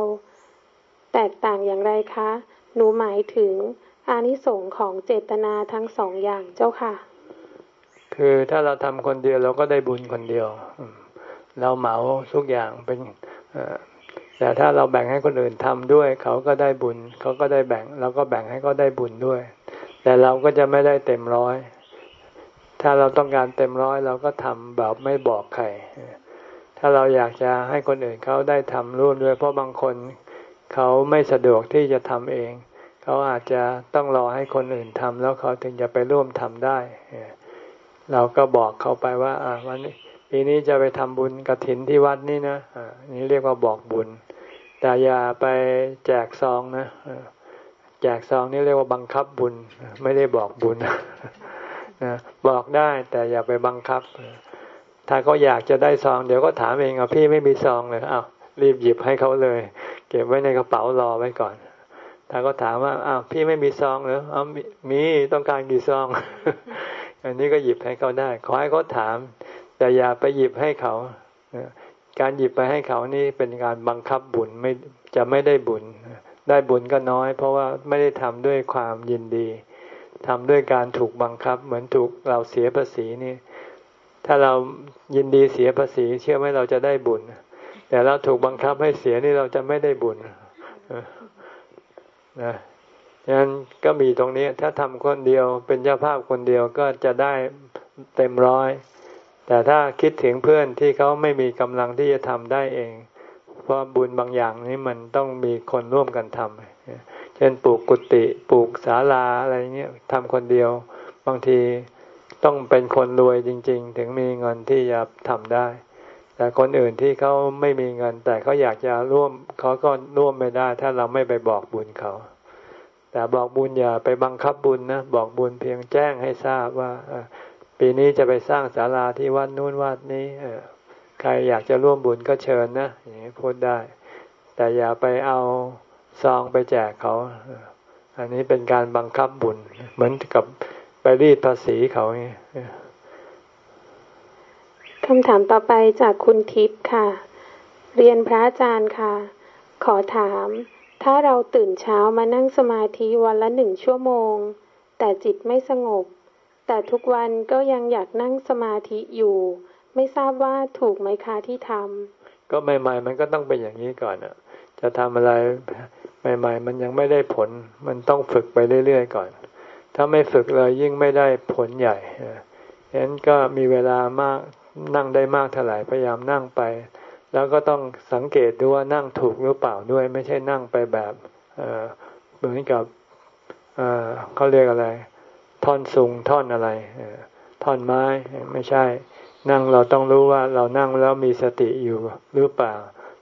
C: แตกต่างอย่างไรคะ หนูหมายถึงอานิสงส์ของเจตนาทั้งสองอย่างเจ้าค่ะ
A: คือถ้าเราทำคนเดียวเราก็ได้บุญคนเดียว เราเหมาทุกอย่างเป็นแต่ถ้าเราแบ่งให้คนอื่นทำด้วย เขาก็ได้บุญ เขาก็ได้แบ่งเราก็แบ่งให้เขาได้บุญด้วย แต่เราก็จะไม่ได้เต็มร้อย ถ้าเราต้องการเต็มร้อยเราก็ทำแบบไม่บอกใคร ถ้าเราอยากจะให้คนอื่นเขาได้ทำร่วมด้วย เพราะบางคนเขาไม่สะดวกที่จะทำเอง เขาอาจจะต้องรอให้คนอื่นทำแล้วเขาถึงจะไปร่วมทำได้ เราก็บอกเขาไปว่าอ่าวันนี้ปีนี้จะไปทำบุญกระถินที่วัดนี่นะอ่านี่เรียกว่าบอกบุญ แต่อย่าไปแจกซองนะแจกซองนี่เรียกว่าบังคับบุญ ไม่ได้บอกบุญนะบอกได้แต่อย่าไปบังคับ ถ้าเขาอยากจะได้ซองเดี๋ยวก็ถามเองอะพี่ไม่มีซองเลยเอ้ารีบหยิบให้เขาเลย เก็บไว้ในกระเป๋ารอไว้ก่อน ถ้าเขาถามว่าอ้าวพี่ไม่มีซองเหรออ้าวมีต้องการกี่ซอง อันนี้ก็หยิบให้เขาได้ ขอให้เขาถาม แต่อย่าไปหยิบให้เขาการหยิบไปให้เขานี่เป็นการบังคับบุญไม่จะไม่ได้บุญ ได้บุญก็น้อย เพราะว่าไม่ได้ทำด้วยความยินดีทำด้วยการถูกบังคับ เหมือนถูกเราเสียภาษีนี่ ถ้าเรายินดีเสียภาษี เชื่อไหมเราจะได้บุญ แต่เราถูกบังคับให้เสียนี่เราจะไม่ได้บุญ นะฉะนั้นก็มีตรงนี้ถ้าทำคนเดียวเป็นเจ้าภาพคนเดียวก็จะได้เต็มร้อย แต่ถ้าคิดถึงเพื่อนที่เขาไม่มีกำลังที่จะทำได้เอง เพราะบุญบางอย่างนี้มันต้องมีคนร่วมกันทำเช่นปลูกกุฏิปลูกศาลาอะไรเงี้ยทำคนเดียว บางทีต้องเป็นคนรวยจริง ๆ ถึงมีเงินที่จะทำได้ แต่คนอื่นที่เขาไม่มีเงิน แต่เขาอยากจะร่วมเขาก็ร่วมไม่ได้ ถ้าเราไม่ไปบอกบุญเขา แต่บอกบุญอย่าไปบังคับบุญนะบอกบุญเพียงแจ้งให้ทราบว่าปีนี้จะไปสร้างศาลาที่วัดนู้นวัดนี้ใครอยากจะร่วมบุญก็เชิญนะอย่างนี้พูดได้ แต่อย่าไปเอาซองไปแจกเขา อันนี้เป็นการบังคับบุญ เหมือนกับไปรีดภาษีเขาไง
C: คำถามต่อไปจากคุณทิพย์ค่ะ เรียนพระอาจารย์ค่ะ ขอถาม ถ้าเราตื่นเช้ามานั่งสมาธิวันละหนึ่งชั่วโมง แต่จิตไม่สงบ แต่ทุกวันก็ยังอยากนั่งสมาธิอยู่ ไม่ทราบว่าถูกไหมคะที่ทำ
A: ก็ใหม่ๆมันก็ต้องเป็นอย่างนี้ก่อนอะจะทำอะไรใหม่ ๆ มันยังไม่ได้ผล มันต้องฝึกไปเรื่อยๆก่อน ถ้าไม่ฝึกเลยยิ่งไม่ได้ผลใหญ่ฉะนั้นก็มีเวลามากนั่งได้มากเท่าไหร่พยายามนั่งไป แล้วก็ต้องสังเกตดูว่านั่งถูกหรือเปล่าด้วย ไม่ใช่นั่งไปแบบเหมือนกับเขาเรียกอะไร ท่อนสูงท่อนอะไรท่อนไม้ไม่ใช่ นั่งเราต้องรู้ว่าเรานั่งแล้วมีสติอยู่หรือเปล่า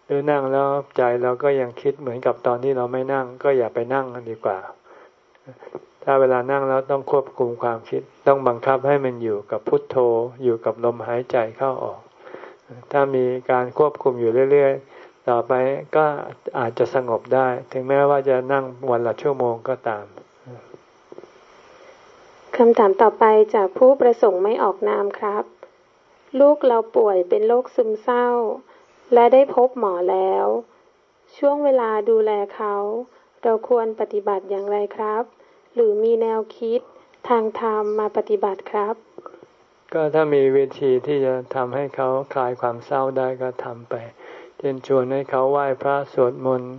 A: หรือนั่งแล้วใจเราก็ยังคิดเหมือนกับตอนที่เราไม่นั่ง ก็อย่าไปนั่งดีกว่า ถ้าเวลานั่งแล้วต้องควบคุมความคิด ต้องบังคับให้มันอยู่กับพุทโธอยู่กับลมหายใจเข้าออก ถ้ามีการควบคุมอยู่เรื่อย ๆ ต่อไปก็อาจจะสงบได้ ถึงแม้ว่าจะนั่งวันละชั่วโมงก็ตาม
C: คำถามต่อไปจากผู้ประสงค์ไม่ออกนามครับ ลูกเราป่วยเป็นโรคซึมเศร้า และได้พบหมอแล้ว ช่วงเวลาดูแลเขา เราควรปฏิบัติอย่างไรครับ หรือมีแนวคิดทางธรรมมาปฏิบัติครับ
A: ก็ถ้ามีวิธีที่จะทำให้เขาคลายความเศร้าได้ก็ทำไปเช่นชวนให้เขาไหว้พระสวดมนต์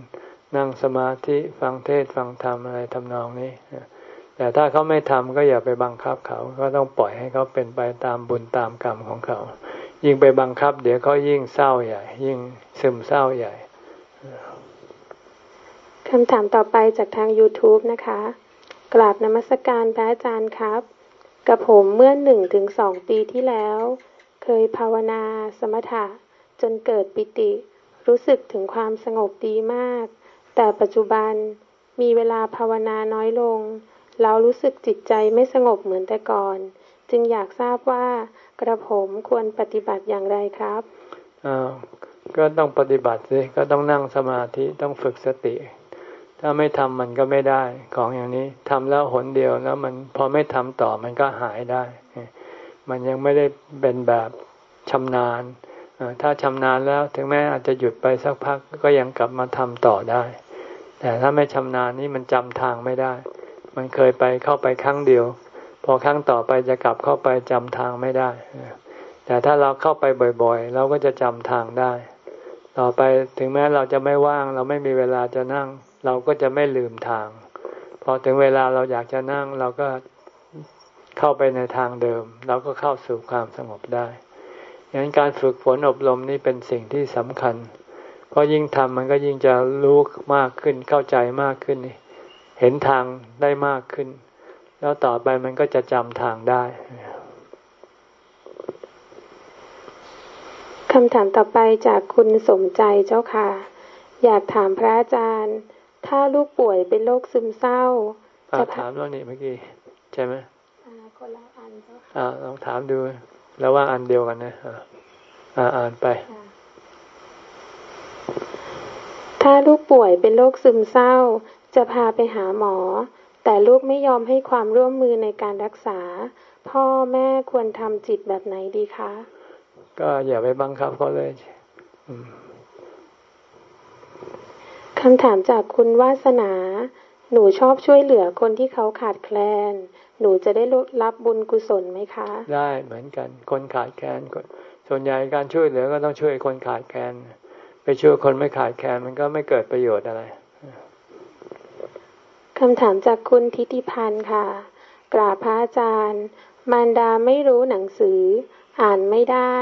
A: นั่งสมาธิฟังเทศฟังธรรมอะไรทำนองนี้ แต่ถ้าเขาไม่ทำก็อย่าไปบังคับเขา ก็ต้องปล่อยให้เขาเป็นไปตามบุญตามกรรมของเขา ยิ่งไปบังคับ เดี๋ยวเขายิ่งเศร้าใหญ่ ยิ่งซึมเศร้าใหญ่
C: คำถามต่อไปจากทาง YouTube นะคะ กราบนมัสการพระอาจารย์ครับ กับผมเมื่อหนึ่งถึงสองปีที่แล้ว เคยภาวนาสมถะ จนเกิดปิติ รู้สึกถึงความสงบดีมาก แต่ปัจจุบันมีเวลาภาวนาน้อยลง เรารู้สึกจิตใจไม่สงบเหมือนแต่ก่อน จึงอยากทราบว่ากระผมควรปฏิบัติอย่างไรครับ
A: อ้าวก็ต้องปฏิบัติสิก็ต้องนั่งสมาธิต้องฝึกสติ ถ้าไม่ทำมันก็ไม่ได้ของอย่างนี้ทำแล้วหนเดียวแล้วมันพอไม่ทำต่อมันก็หายได้ มันยังไม่ได้เป็นแบบชำนาญถ้าชำนาญแล้วถึงแม้อาจจะหยุดไปสักพักก็ยังกลับมาทำต่อได้ แต่ถ้าไม่ชำนาญนี่มันจำทางไม่ได้ มันเคยไปเข้าไปครั้งเดียว พอครั้งต่อไปจะกลับเข้าไปจำทางไม่ได้ แต่ถ้าเราเข้าไปบ่อยๆ เราก็จะจำทางได้ ต่อไปถึงแม้เราจะไม่ว่าง เราไม่มีเวลาจะนั่ง เราก็จะไม่ลืมทาง พอถึงเวลาเราอยากจะนั่ง เราก็เข้าไปในทางเดิม เราก็เข้าสู่ความสงบได้ดังนั้นการฝึกฝนอบรมนี่เป็นสิ่งที่สำคัญ เพราะยิ่งทำมันก็ยิ่งจะรู้มากขึ้นเข้าใจมากขึ้นนี่เห็นทางได้มากขึ้น แล้วต่อไปมันก็จะจำทางได้
C: คำถามต่อไปจากคุณสมใจเจ้าค่ะ อยากถามพระอาจารย์ ถ้าลูกป่วยเป็นโรคซึมเศร้า
A: จะถามแล้วนี่เมื่อกี้ใช่ไหมคนละอันเจ้าค่ะลองถามดู แล้วว่าอันเดียวกันนะอ่าอ่านไป
C: ถ้าลูกป่วยเป็นโรคซึมเศร้า จะพาไปหาหมอ แต่ลูกไม่ยอมให้ความร่วมมือในการรักษา พ่อแม่ควรทำจิตแบบไหนดีคะ
A: ก็อย่าไปบังคับเขาเลย
C: คำถามจากคุณวาสนา หนูชอบช่วยเหลือคนที่เขาขาดแคลน หนูจะได้รับบุญกุศลไหมคะ
A: ได้เหมือนกัน คนขาดแคลนส่วนใหญ่การช่วยเหลือก็ต้องช่วยคนขาดแคลน ไปช่วยคนไม่ขาดแคลนมันก็ไม่เกิดประโยชน์อะไร
C: คำถามจากคุณทิติพันธ์ค่ะ กราบพระอาจารย์ มารดาไม่รู้หนังสือ อ่านไม่ได้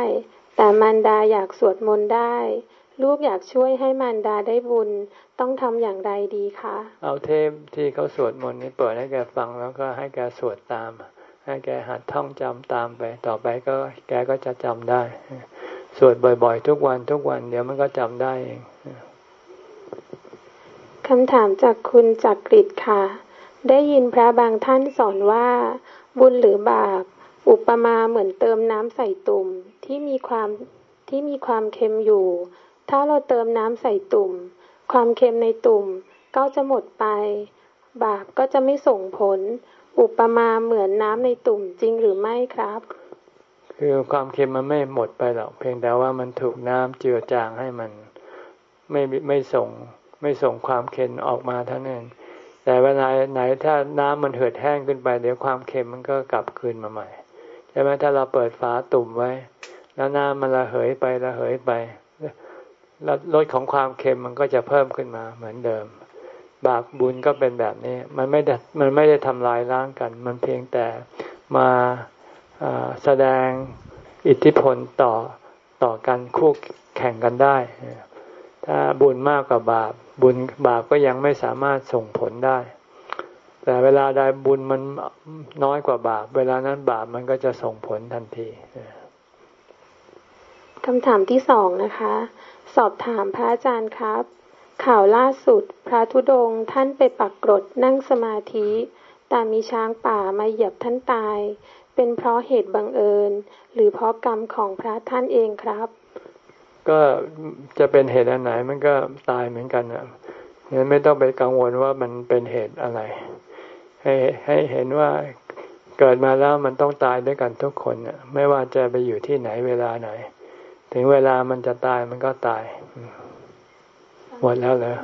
C: แต่มารดาอยากสวดมนต์ได้ ลูกอยากช่วยให้มารดาได้บุญ ต้องทำอย่างไรดีคะ
A: เอาเทปที่เขาสวดมนต์นี้เปิดให้แกฟังแล้วก็ให้แกสวดตาม ให้แกหัดท่องจำตามไป ต่อไปก็แกก็จะจำได้ สวดบ่อยๆ ทุกวันทุกวัน เดี๋ยวมันก็จำได้เอง
C: คำถามจากคุณจักริดค่ะ ได้ยินพระบางท่านสอนว่า บุญหรือบาป อุปมาเหมือนเติมน้ำใส่ตุ่มที่มีความที่มีความเค็มอยู่ ถ้าเราเติมน้ำใส่ตุ่ม ความเค็มในตุ่มก็จะหมดไป บาปก็จะไม่ส่งผล อุปมาเหมือนน้ำในตุ่มจริงหรือไม่ครับ
A: คือความเค็มมันไม่หมดไปหรอก เพียงแต่ว่ามันถูกน้ำเจือจางให้มันไม่ไม่ส่งไม่ส่งความเค็มออกมาทั้งนั้นแต่เวลาไหนถ้าน้ำมันเหือดแห้งขึ้นไป เดี๋ยวความเค็มมันก็กลับคืนมาใหม่ใช่ไหมถ้าเราเปิดฝาตุ่มไว้ แล้วน้ำมันระเหยไประเหยไป ล้วลดของความเค็มมันก็จะเพิ่มขึ้นมาเหมือนเดิม บาปบุญก็เป็นแบบนี้ มันไม่ได้มันไม่ได้ทำลายล้างกัน มันเพียงแต่มาแสดงอิทธิพลต่อต่อกันคู่แข่งกันได้ ถ้าบุญมากกว่าบาปบุญบาปก็ยังไม่สามารถส่งผลได้ แต่เวลาใดบุญมันน้อยกว่าบาป เวลานั้นบาปมันก็จะส่งผลทันที
C: คำถามที่สองนะคะ สอบถามพระอาจารย์ครับ ข่าวล่าสุด พระธุดงค์ท่านไปปักกรดนั่งสมาธิ แต่มีช้างป่ามาเหยียบท่านตาย เป็นเพราะเหตุบังเอิญ หรือเพราะกรรมของพระท่านเองครับ
A: ก็จะเป็นเหตุอันไหนมันก็ตายเหมือนกันอะงั้นไม่ต้องไปกังวลว่ามันเป็นเหตุอะไร ให้ให้เห็นว่าเกิดมาแล้วมันต้องตายด้วยกันทุกคนอะไม่ว่าจะไปอยู่ที่ไหนเวลาไหน ถึงเวลามันจะตายมันก็ตาย หมดแล้วเหรอ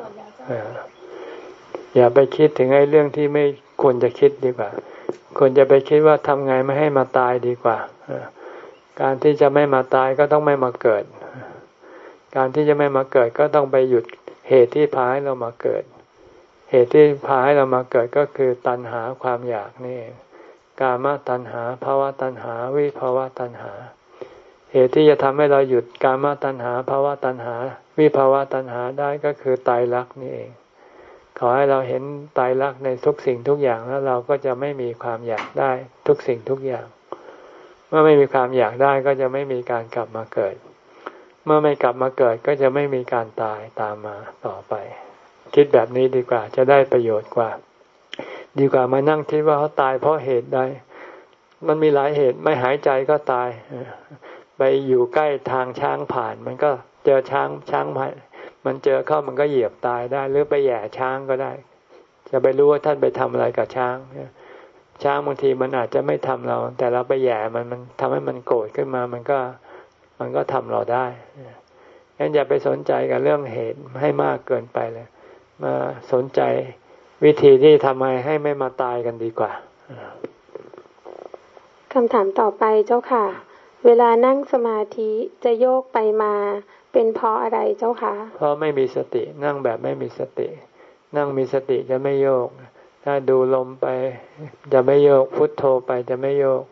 A: อย่าไปคิดถึงไอ้เรื่องที่ไม่ควรจะคิดดีกว่า ควรจะไปคิดว่าทำไงไม่ให้มาตายดีกว่าการที่จะไม่มาตายก็ต้องไม่มาเกิด การที่จะไม่มาเกิดก็ต้องไปหยุดเหตุที่พาให้เรามาเกิด เหตุที่พาให้เรามาเกิดก็คือตัณหาความอยากนี่กามาตัณหาภาวะตัณหา วิภาวะตัณหา เหตุที่จะทำให้เราหยุดกามาตัณหาภาวะตัณหา วิภาวะตัณหาได้ก็คือตายรักนี่เอง ขอให้เราเห็นตายรักในทุกสิ่งทุกอย่างแล้วเราก็จะไม่มีความอยากได้ทุกสิ่งทุกอย่าง เมื่อไม่มีความอยากได้ก็จะไม่มีการกลับมาเกิด เมื่อไม่กลับมาเกิดก็จะไม่มีการตายตามมาต่อไป คิดแบบนี้ดีกว่าจะได้ประโยชน์กว่า ดีกว่ามานั่งคิดว่าเขาตายเพราะเหตุใดมันมีหลายเหตุไม่หายใจก็ตาย ไปอยู่ใกล้ทางช้างผ่าน มันก็เจอช้างช้างผ่านมันเจอเข้ามันก็เหยียบตายได้ หรือไปแย่ช้างก็ได้ จะไปรู้ว่าท่านไปทำอะไรกับช้างช้างบางทีมันอาจจะไม่ทำเรา แต่เราไปแย่มันมันทำให้มันโกรธขึ้นมา มันก็มันก็ทำเราได้งั้นอย่าไปสนใจกับเรื่องเหตุให้มากเกินไปเลย มาสนใจวิธีที่ทำไมให้ไม่มาตายกันดีกว่า
C: คำถามต่อไปเจ้าค่ะ เวลานั่งสมาธิจะโยกไปมา เป็นเพราะอะไรเจ้าคะ
A: เพราะไม่มีสตินั่งแบบไม่มีสติ นั่งมีสติจะไม่โยก ถ้าดูลมไป จะไม่โยกพุทโธไปจะไม่โยก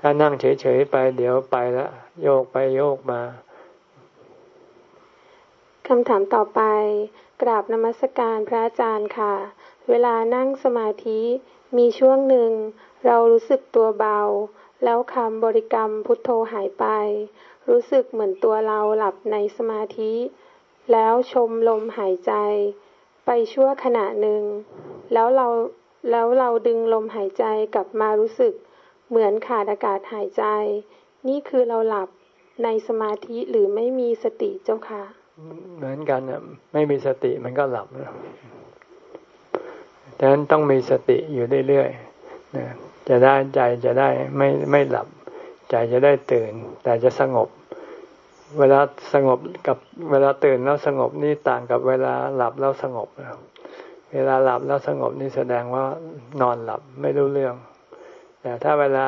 A: ถ้านั่งเฉยๆไป เดี๋ยวไปละโยกไปโยกมา
C: คำถามต่อไปกราบนมัสการพระอาจารย์ค่ะ เวลานั่งสมาธิมีช่วงหนึ่ง เรารู้สึกตัวเบา แล้วคำบริกรรมพุทโธหายไป รู้สึกเหมือนตัวเราหลับในสมาธิ แล้วชมลมหายใจ ไปชั่วขณะหนึ่ง แล้วเราแล้วเราดึงลมหายใจกลับมารู้สึก เหมือนขาดอากาศหายใจ นี่คือเราหลับในสมาธิหรือไม่มีสติเจ้าคะ
A: เหมือนกันอะไม่มีสติมันก็หลับนะดังนั้นต้องมีสติอยู่เรื่อยๆ จะได้ใจจะได้ไม่ไม่หลับ ใจจะได้ตื่น แต่จะสงบ เวลาสงบกับเวลาตื่นแล้วสงบนี่ต่างกับเวลาหลับแล้วสงบเวลาหลับแล้วสงบนี่แสดงว่านอนหลับไม่รู้เรื่อง แต่ถ้าเวลา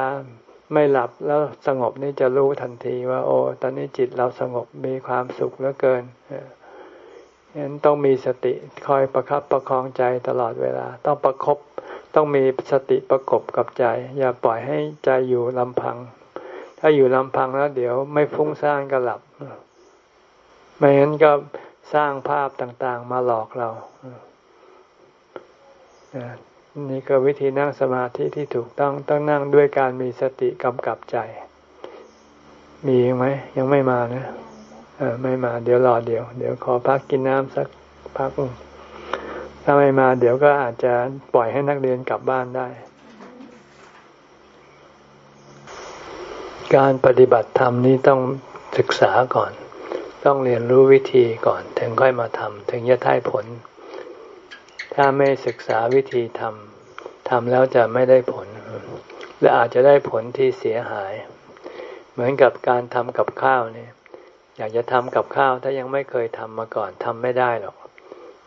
A: ไม่หลับแล้วสงบนี่จะรู้ทันทีว่า โอ้ตอนนี้จิตเราสงบมีความสุขเหลือเกินฉะนั้นต้องมีสติคอยประครับประคองใจตลอดเวลา ต้องประครบ ต้องมีสติประกบกับใจ อย่าปล่อยให้ใจอยู่ลำพัง ถ้าอยู่ลำพังแล้วเดี๋ยวไม่ฟุ้งซ่านก็หลับ ไม่งั้นก็สร้างภาพต่างๆมาหลอกเรานี่ก็วิธีนั่งสมาธิที่ถูกต้องต้องนั่งด้วยการมีสติกำกับใจ มีไหมยังไม่มานะไม่มา เดี๋ยวรอเดี๋ยว เดี๋ยวขอพักกินน้ำสักพัก ถ้าไม่มาเดี๋ยวก็อาจจะปล่อยให้นักเรียนกลับบ้านได้ การปฏิบัติธรรมนี้ต้องศึกษาก่อน ต้องเรียนรู้วิธีก่อน ถึงค่อยมาทำถึงจะได้ผล ถ้าไม่ศึกษาวิธีทำทำแล้วจะไม่ได้ผล และอาจจะได้ผลที่เสียหาย เหมือนกับการทำกับข้าวเนี่ย อยากจะทำกับข้าว ถ้ายังไม่เคยทำมาก่อนทำไม่ได้หรอก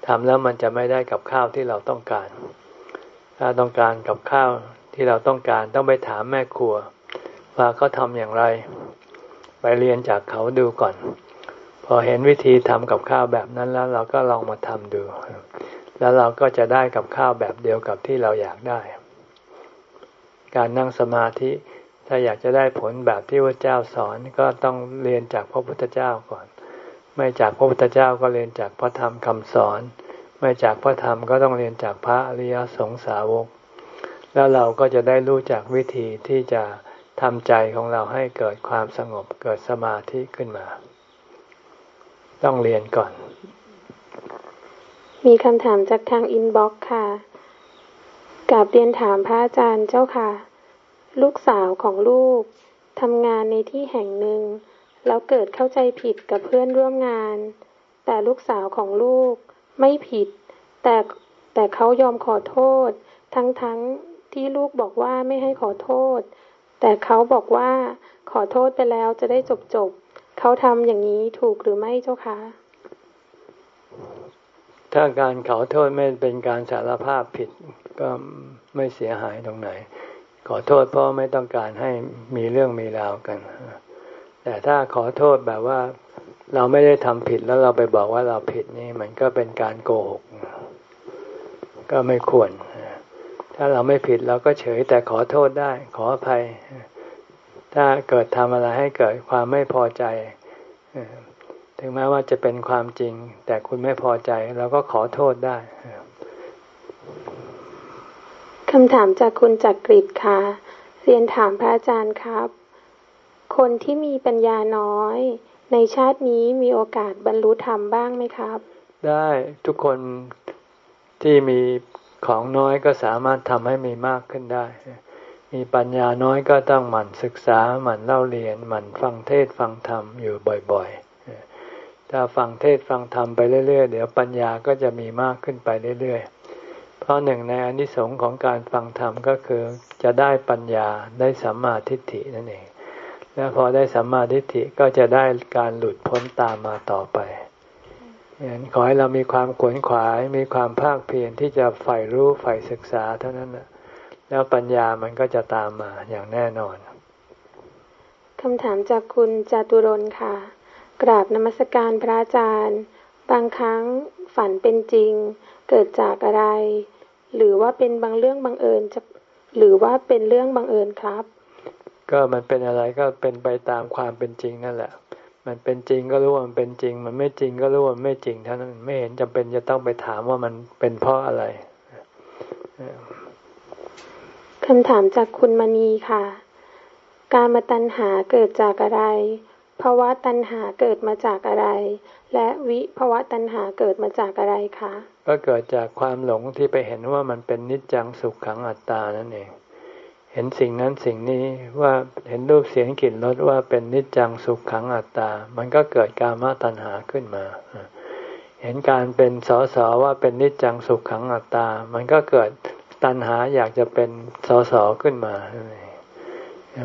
A: ทำแล้วมันจะไม่ได้กับข้าวที่เราต้องการ ถ้าต้องการกับข้าวที่เราต้องการต้องไปถามแม่ครัว ว่าเขาทำอย่างไร ไปเรียนจากเขาดูก่อน พอเห็นวิธีทำกับข้าวแบบนั้นแล้ว เราก็ลองมาทำดู แล้วเราก็จะได้กับข้าวแบบเดียวกับที่เราอยากได้ การนั่งสมาธิถ้าอยากจะได้ผลแบบที่พระเจ้าสอนก็ต้องเรียนจากพระพุทธเจ้าก่อน ไม่จากพระพุทธเจ้าก็เรียนจากพระธรรมคำสอน ไม่จากพระธรรมก็ต้องเรียนจากพระอริยสงสาวก แล้วเราก็จะได้รู้จักวิธีที่จะทำใจของเราให้เกิดความสงบเกิดสมาธิขึ้นมา ต้องเรียนก่อน
C: มีคำถามจากทางอินบ็อกค่ะกับเรียนถามพระอาจารย์เจ้าค่ะ ลูกสาวของลูกทำงานในที่แห่งหนึ่ง แล้วเกิดเข้าใจผิดกับเพื่อนร่วมงาน แต่ลูกสาวของลูกไม่ผิด แต่แต่เขายอมขอโทษ ทั้งทั้งที่ลูกบอกว่าไม่ให้ขอโทษ แต่เขาบอกว่าขอโทษไปแล้วจะได้จบจบเขาทำอย่างนี้ถูกหรือไม่เจ้าคะ
A: ถ้าการขอโทษไม่เป็นการสารภาพผิดก็ไม่เสียหายตรงไหน ขอโทษเพราะไม่ต้องการให้มีเรื่องมีราวกัน แต่ถ้าขอโทษแบบว่าเราไม่ได้ทำผิดแล้วเราไปบอกว่าเราผิดนี่มันก็เป็นการโกหก ก็ไม่ควร ถ้าเราไม่ผิดเราก็เฉยแต่ขอโทษได้ ขออภัย ถ้าเกิดทำอะไรให้เกิดความไม่พอใจ ถึงแม้ว่าจะเป็นความจริง แต่คุณไม่พอใจเราก็ขอโทษได้
C: คำถามจากคุณจักริดค่ะ เรียนถามพระอาจารย์ครับ คนที่มีปัญญาน้อย ในชาตินี้มีโอกาสบรรลุธรรมบ้างไหมครับ
A: ได้ทุกคนที่มีของน้อยก็สามารถทำให้มีมากขึ้นได้ มีปัญญาน้อยก็ต้องหมั่นศึกษาหมั่นเล่าเรียนหมั่นฟังเทศฟังธรรมอยู่บ่อยๆ ถ้าฟังเทศฟังธรรมไปเรื่อยๆ เดี๋ยวปัญญาก็จะมีมากขึ้นไปเรื่อยๆ เพราะหนึ่งในอนิสงส์ของการฟังธรรมก็คือจะได้ปัญญาได้สัมมาทิฏฐินั่นเอง และพอได้สัมมาทิฏฐิก็จะได้การหลุดพ้นตามมาต่อไปงนั้นขอให้เรามีความขวนขวาย มีความภาคเพียรที่จะใฝ่รู้ใฝ่ศึกษาเท่านั้นนะแล้วปัญญามันก็จะตามมาอย่างแน่นอน
C: คำถามจากคุณจตุรนค่ะ กราบนมัสการพระอาจารย์ บางครั้งฝันเป็นจริง เกิดจากอะไร หรือว่าเป็นบางเรื่องบังเอิญจะหรือว่าเป็นเรื่องบังเอิญครับ
A: ก็มันเป็นอะไรก็เป็นไปตามความเป็นจริงนั่นแหละ มันเป็นจริงก็รู้ว่ามันเป็นจริง มันไม่จริงก็รู้ว่าไม่จริงเท่านั้นไม่เห็นจำเป็นจะต้องไปถามว่ามันเป็นเพราะอะไร
C: คำถามจากคุณมณีค่ะ การมาตัญหาเกิดจากอะไรภาวะตัณหาเกิดมาจากอะไร และวิภาวะตัณหาเกิดมาจากอะไรคะ
A: ก็เกิดจากความหลงที่ไปเห็นว่ามันเป็นนิจจังสุขขังอัตตานั่นเอง เห็นสิ่งนั้นสิ่งนี้ว่าเห็นรูปเสียงกลิ่นรสว่าเป็นนิจจังสุขขังอัตตา มันก็เกิดกามาตัณหาขึ้นมา เห็นการเป็นสอสอว่าเป็นนิจจังสุขขังอัตตา มันก็เกิดตัณหาอยากจะเป็นสอสอขึ้นมา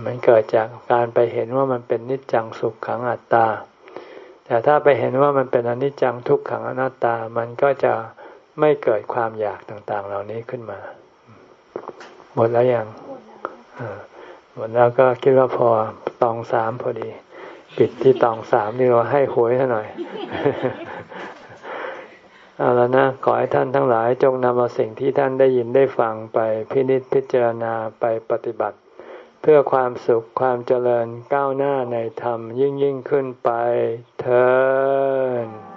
A: มันเกิดจากการไปเห็นว่ามันเป็นนิจจังสุขขังอัตตา แต่ถ้าไปเห็นว่ามันเป็นอนิจจังทุกขังอนัตตา มันก็จะไม่เกิดความอยากต่างๆ เหล่านี้ขึ้นมา หมดแล้วยัง หมดแล้วก็คิดว่าพอตองสามพอดี ปิดที่ตองสามนี่เราให้หวยหน่อยเอาแล้วนะขอให้ท่านทั้งหลายจงนำเอาสิ่งที่ท่านได้ยินได้ฟังไปพินิจพิจารณาไปปฏิบัติ เพื่อความสุขความเจริญก้าวหน้าในธรรมยิ่งยิ่งขึ้นไปเธอ